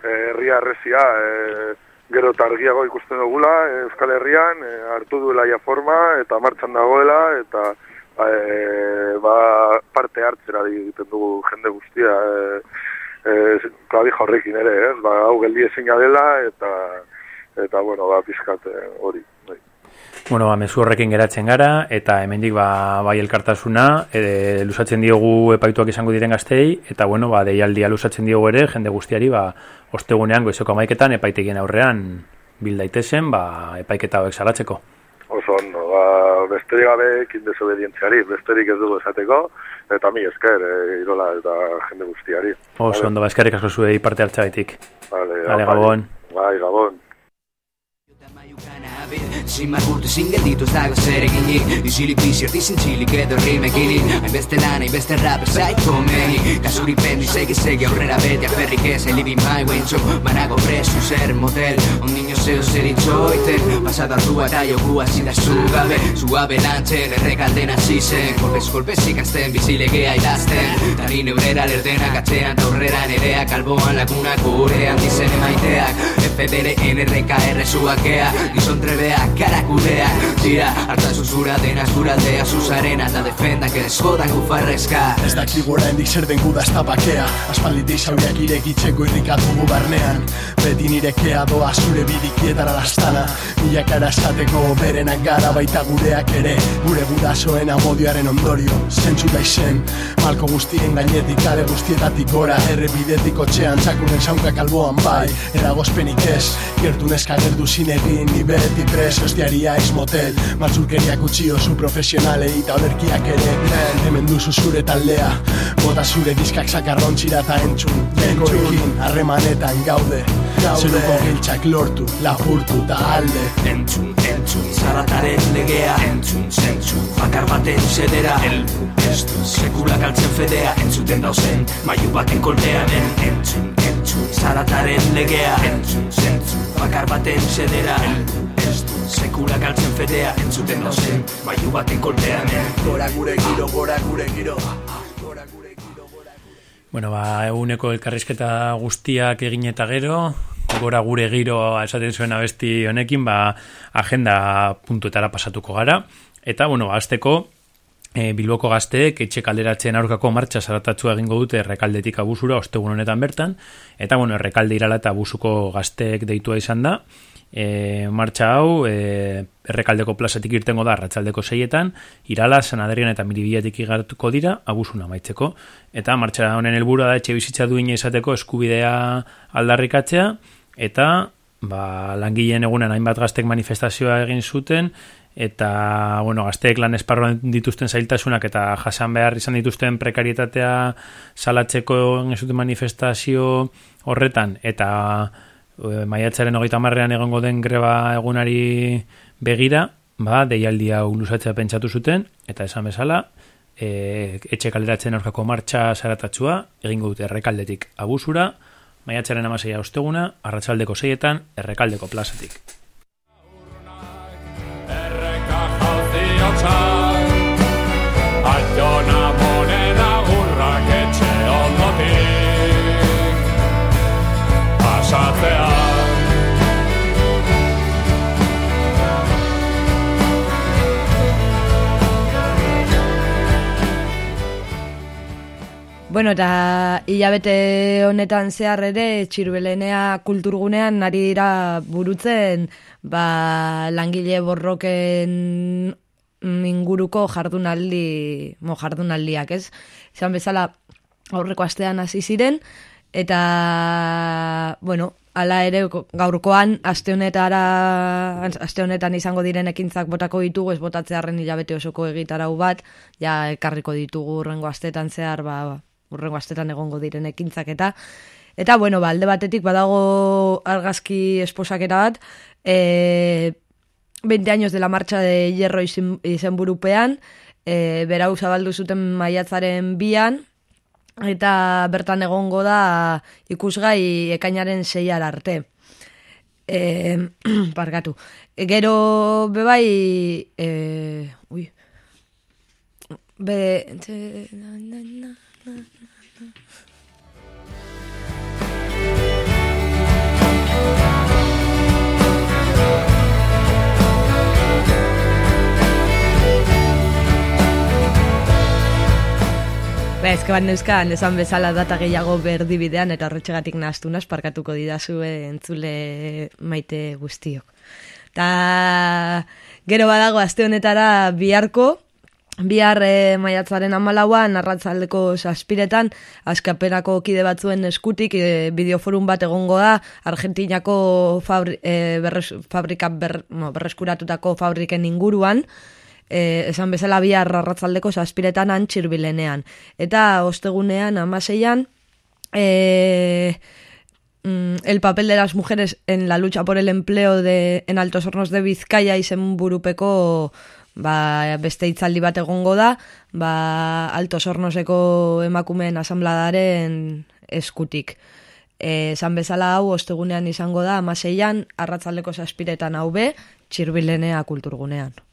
e, herria erresia e, gero eta argiago ikusten dugula e, Euskal Herrian, e, hartu duela ja forma eta martxan dagoela eta e, ba, parte hartzera egiten dugu jende guztia e, e, klabija horrekin ere, ez? Ba, hau geldi ezina dela eta eta bueno, ba, pizkat e, hori. Bai. Bueno, ba, mezu horrekin geratzen gara, eta hemendik ba, bai elkartasuna, e, lusatzen diogu epaituak izango diren gaztei, eta bueno, ba, deialdia lusatzen diogu ere, jende guztiari, ba, ostegunean goizeko amaiketan epaitegien aurrean bil daitezen, ba, epaiketa hauek salatzeko. Oso ondo, ba, besterik gabe ekin desobedientziari, besterik ez dugu esateko, eta mi esker, e, irola eta jende guztiari. Oso ondo, ba, eskerrik asko zuei parte hartzagaitik. Vale, Vale. Gabon. Bai, Gabon. Sin margurtu, sin gelditu ez dago zer eginik Isilik bizierti zintzilik edo rimekinik Hainbeste lan, hainbeste rap ez zait komeni Kasuri pendi segi segi aurrera beti aferrik ez I live in my way txo Manago presu zer model Un niño zeo zer itxoiten Pasado ardua eta jokua zida zugabe Zuabe lantzen errekalden hasi zen Kolpez kolpez ikasten bizilegea idazten Tari neurera lerdenak atzean ta aurrera nereak Alboan lagunak gurean dizen emaiteak FDR, NRK, RSUakea Gizon trebe bebeak, gara gudeak Tira, harta zuzura dena zuraldea zuzarena Eta defenda, que eskodan gufarrezka. Ez dakigu oraindik zer den guda ez da bakea. Aspalditik zauriak irekitzeko irrikatugu barnean. Beti nirekea doa zure bidikietara lastana. Milakara esateko berenak gara baita gureak ere. Gure gurasoen amodioaren ondorio Zentzu da izen, malko guztien gainetik Kale guztietatik gora, errepidetik otxean Txakuren saunkak alboan bai, eragozpenik ez Gertu neska gerdu zinegin, ni beti pres Hostiaria ez motel, maltzurkeriak utzi oso profesionalei Eta olerkiak ere, hemen duzu zure taldea Bota zure diskak sakarrontzira eta entzun. Bekoekin harremanetan gaude Zeruko giltxak lortu, lapurtu eta alde. Entzun, entzun, zarataren legea. Entzun, zentzun, bakar baten sedera Elbu, ez du, sekula galtzen fedea. Entzuten dauzen, maiu baten koltean En, entzun, entzun, zarataren legea. Entzun, zentzun, bakar baten sedera Elbu, ez sekula galtzen fedea Entzuten dauzen, maiu baten koltean En, Gora gure giro, gora gure giro Bueno, ba, eguneko elkarrizketa guztiak egin eta gero, gora gure giro esaten zuen abesti honekin, ba, agenda puntuetara pasatuko gara. Eta, bueno, azteko, e, Bilboko gazteek etxe kalderatzen aurkako martxa zaratatzua egingo dute errekaldetik abusura ostegun honetan bertan. Eta, bueno, errekalde irala eta abusuko gazteek deitua izan da. E, martxa hau e, errekaldeko plazatik irtengo da ratzaldeko seietan, irala, sanaderian eta miribiatik igartuko dira abusuna maitzeko. Eta martxa honen helburua da etxe bizitza duine izateko eskubidea aldarrikatzea, eta ba, langileen egunen hainbat gaztek manifestazioa egin zuten, eta bueno, gazteek lan esparroan dituzten zailtasunak eta jasan behar izan dituzten prekarietatea salatzeko egin zuten manifestazio horretan, eta maiatzaren hogeita marrean egongo den greba egunari begira, ba, deialdi hau luzatzea pentsatu zuten, eta esan bezala, e, etxe kaleratzen aurkako martxa zaratatzua, egingo dute errekaldetik abusura, maiatzaren amaseia osteguna, arratsaldeko seietan, errekaldeko plazatik. Bueno, eta hilabete honetan zehar ere, txirbelenea kulturgunean nari dira burutzen ba, langile borroken inguruko jardunaldi, mo, jardunaldiak, ez? Izan bezala aurreko astean hasi ziren, eta, bueno, ala ere gaurkoan aste honetara aste honetan izango diren ekintzak botako ditugu ez botatzearren hilabete osoko egitarau bat ja ekarriko ditugu urrengo astetan zehar ba urrengo astetan egongo diren ekintzak eta eta bueno ba alde batetik badago argazki esposaketa bat e, 20 años de la marcha de hierro izen, izenburupean e, berau zabaldu zuten maiatzaren bian eta bertan egongo da ikusgai ekainaren seiar arte. E, parkatu. Gero bebai... E, ui. Be... Na, na, na, Ba, ez bat neuzkan, esan bezala data gehiago berdibidean eta horretxegatik nahaztu parkatuko didazue entzule maite guztiok. Ta gero badago aste honetara biharko, bihar e, maiatzaren amalauan, arratzaldeko saspiretan, askapenako kide batzuen eskutik, e, bideoforun bat egongo da, Argentinako fabri, e, berres, fabrika ber, no, berreskuratutako fabriken inguruan, e, esan bezala bi arratzaldeko saspiretan antxirbilenean. Eta ostegunean, amaseian, e, mm, el papel de las mujeres en la lucha por el empleo de, en Altos Hornos de Bizkaia izen burupeko ba, beste hitzaldi bat egongo da, ba, Altos Hornoseko emakumeen asambladaren eskutik. E, esan bezala hau, ostegunean izango da, amaseian, arratzaldeko saspiretan hau be, txirbilenea kulturgunean.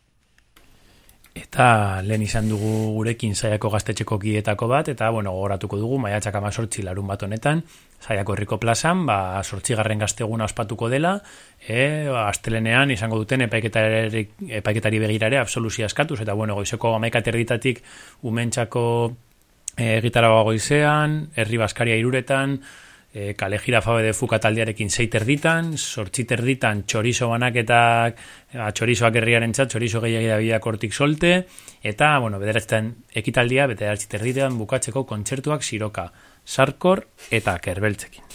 Eta lehen izan dugu gurekin zaiako gaztetxeko gietako bat, eta bueno, gogoratuko dugu, maiatxak amazortzi larun bat honetan, zaiako herriko plazan, ba, sortzigarren gazteguna ospatuko dela, e, astelenean izango duten epaiketari, epaiketari begirare absoluzia eskatuz, eta bueno, goizeko amaika terditatik umentxako e, gitaragoa goizean, herri baskaria iruretan, e, kale jirafabe de fuka taldearekin zeiter ditan, sortziter ditan txorizo banaketak, a, txorizoak herriaren txat, txorizo gehiagi da bideak hortik solte, eta, bueno, bederatzen ekitaldia, bederatziter ditan bukatzeko kontzertuak siroka, sarkor eta kerbeltzekin.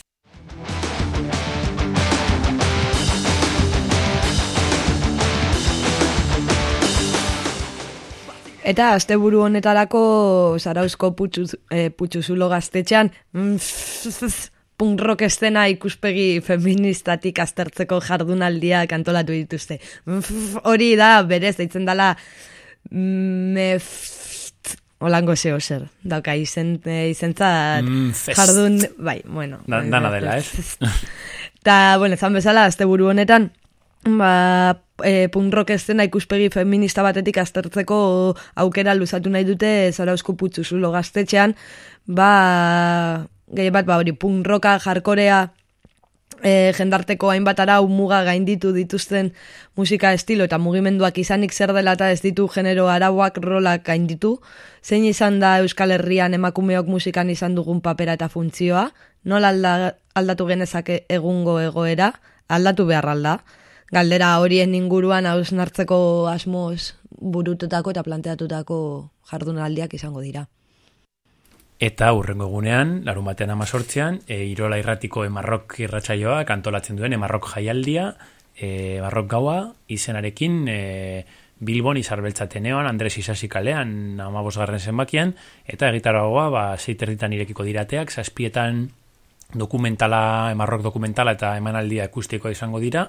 Eta asteburu honetarako Zarauzko putxu, eh, putxuzulo gaztetxean mm, punk rock estena ikuspegi feministatik aztertzeko jardunaldiak antolatu dituzte. Mm, Hori da, berez, deitzen dela meft, olango zeo zer, dauka izen, eh, izentzat Mm, jardun, bai, bueno. Da, dana dela, ez? Eta, bueno, zan bezala, azte buru honetan, ba, e, punk rock estena ikuspegi feminista batetik aztertzeko aukera luzatu nahi dute Zarauzko putzu zulo gaztetxean, ba, gehi bat, ba, hori, punk rocka, jarkorea, e, jendarteko hainbat arau muga gainditu dituzten musika estilo eta mugimenduak izanik zer dela eta ez ditu genero arauak rolak gainditu, zein izan da Euskal Herrian emakumeok musikan izan dugun papera eta funtzioa, nola alda, aldatu genezake egungo egoera, aldatu behar alda, galdera horien inguruan hausnartzeko asmoz burututako eta planteatutako jardunaldiak izango dira. Eta urrengo egunean, larun batean amazortzean, e, Irola irratiko emarrok irratsaioa kantolatzen duen emarrok jaialdia, e, emarrok gaua, izenarekin e, Bilbon izarbeltzatenean, Andres Isasi kalean, amabosgarren zenbakian, eta egitaragoa, ba, zeiterritan irekiko dirateak, zazpietan dokumentala, emarrok dokumentala eta emanaldia akustikoa izango dira,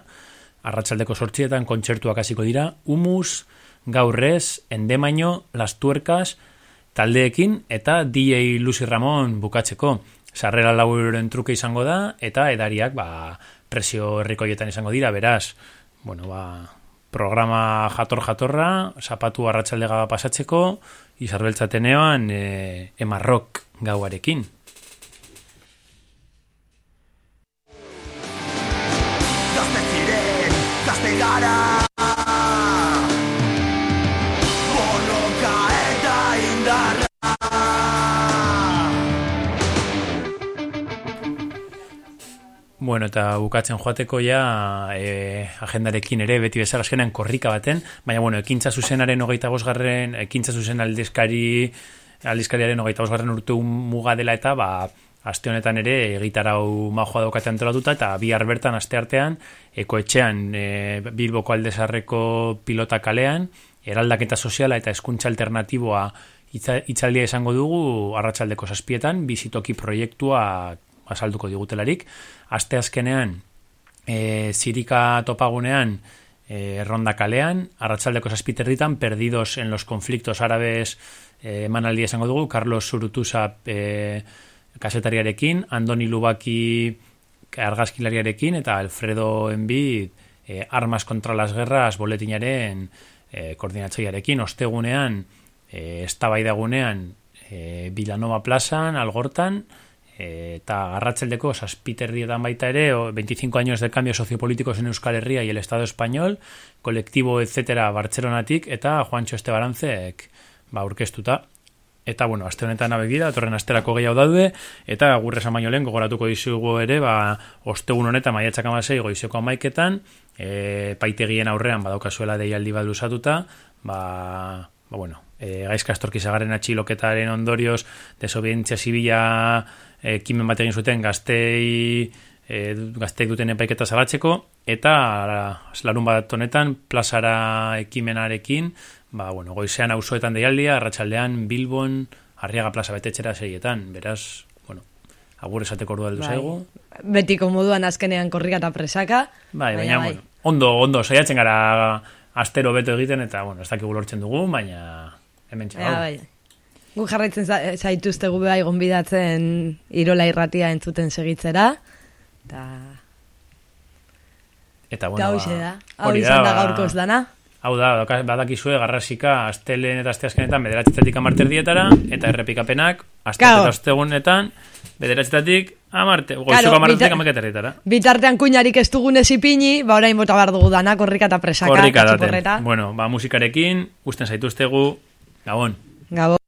arratsaldeko sortzietan kontzertuak hasiko dira, humus, gaurrez, endemaino, las tuerkas, taldeekin eta DJ Lucy Ramon bukatzeko. Sarrera lau euroren truke izango da eta edariak ba, presio herrikoietan izango dira, beraz, bueno, ba, programa jator-jatorra, zapatu arratsaldega pasatzeko, izarbeltzatenean e, emarrok gauarekin. Gazte ziren, gazte gara Bueno, eta bukatzen joateko ja e, agendarekin ere, beti bezala azkenean korrika baten, baina bueno, ekintza zuzenaren hogeita bosgarren, ekintza zuzen aldizkari, aldizkariaren hogeita bosgarren urte muga dela eta, ba, aste honetan ere egitarau majoa daukate antolatuta eta bihar bertan aste artean ekoetxean e, Bilboko aldezarreko pilota kalean eraldaketa soziala eta hezkuntza alternatiboa hitzaldia izango dugu arratsaldeko zazpietan bizitoki proiektua azalduko digutelarik. Aste azkenean e, zirika topagunean e, ronda kalean arratsaldeko zazpiterritan perdidos en los conflictos árabes e, emanaldia izango dugu Carlos Surutusa e, kasetariarekin, Andoni Lubaki argazkilariarekin eta Alfredo Enbid eh, Armas contra las Guerras boletinaren eh, koordinatzailearekin. Ostegunean eh, eztabaidagunean eh, Vilanova plazan, Algortan eta arratzeldeko zazpiterrietan baita ere o, 25 años de cambios sociopolíticos en Euskal Herria y el Estado español kolektibo etcétera Bartzelonatik eta Juancho Estebarantzek ba, orkestuta Eta, bueno, aste honetan abegira, atorren asterako gehiago daude, eta gurre baino lehen gogoratuko dizugu ere, ba, ostegun honetan, maiatzak amasei, goizeko amaiketan, e, paitegien aurrean, badaukazuela deialdi bat luzatuta, ba, ba bueno, e, gaizka estorkizagaren atxiloketaren ondorioz, desobedientzia zibila e, kimen bat egin zuten gaztei, e, gazteik duten epaiketa zabatzeko, eta larun bat honetan, plazara ekimenarekin, ba, bueno, goizean auzoetan deialdia, arratsaldean Bilbon, Arriaga plaza betetxera seietan, beraz, bueno, agur esateko ordua heldu Bai. zaigu. Betiko moduan azkenean korrika eta presaka. Bai, baina, bueno, ondo, ondo, saiatzen gara astero beto egiten, eta, bueno, ez dakigu lortzen dugu, baina hemen Ja, bai. Gu jarraitzen za- zaituztegu bai gonbidatzen Irola irratia entzuten segitzera. Eta Eta, bueno, hauxe ba, da. Hau izan da ba, gaurkoz dana. Hau da, badakizue garrasika astelen eta asteazkenetan bederatzetatik amarter dietara, eta errepikapenak aste eta ostegunetan bederatzetatik amarte, Claro, goizuko amartetik amaketarrietara. Bitartean kuinarik ez dugunez ipini, ba orain bota behar dugu danak, korrika eta presaka, Korrika daten. Bueno, ba musikarekin, usten zaituztegu, gabon. Gabo.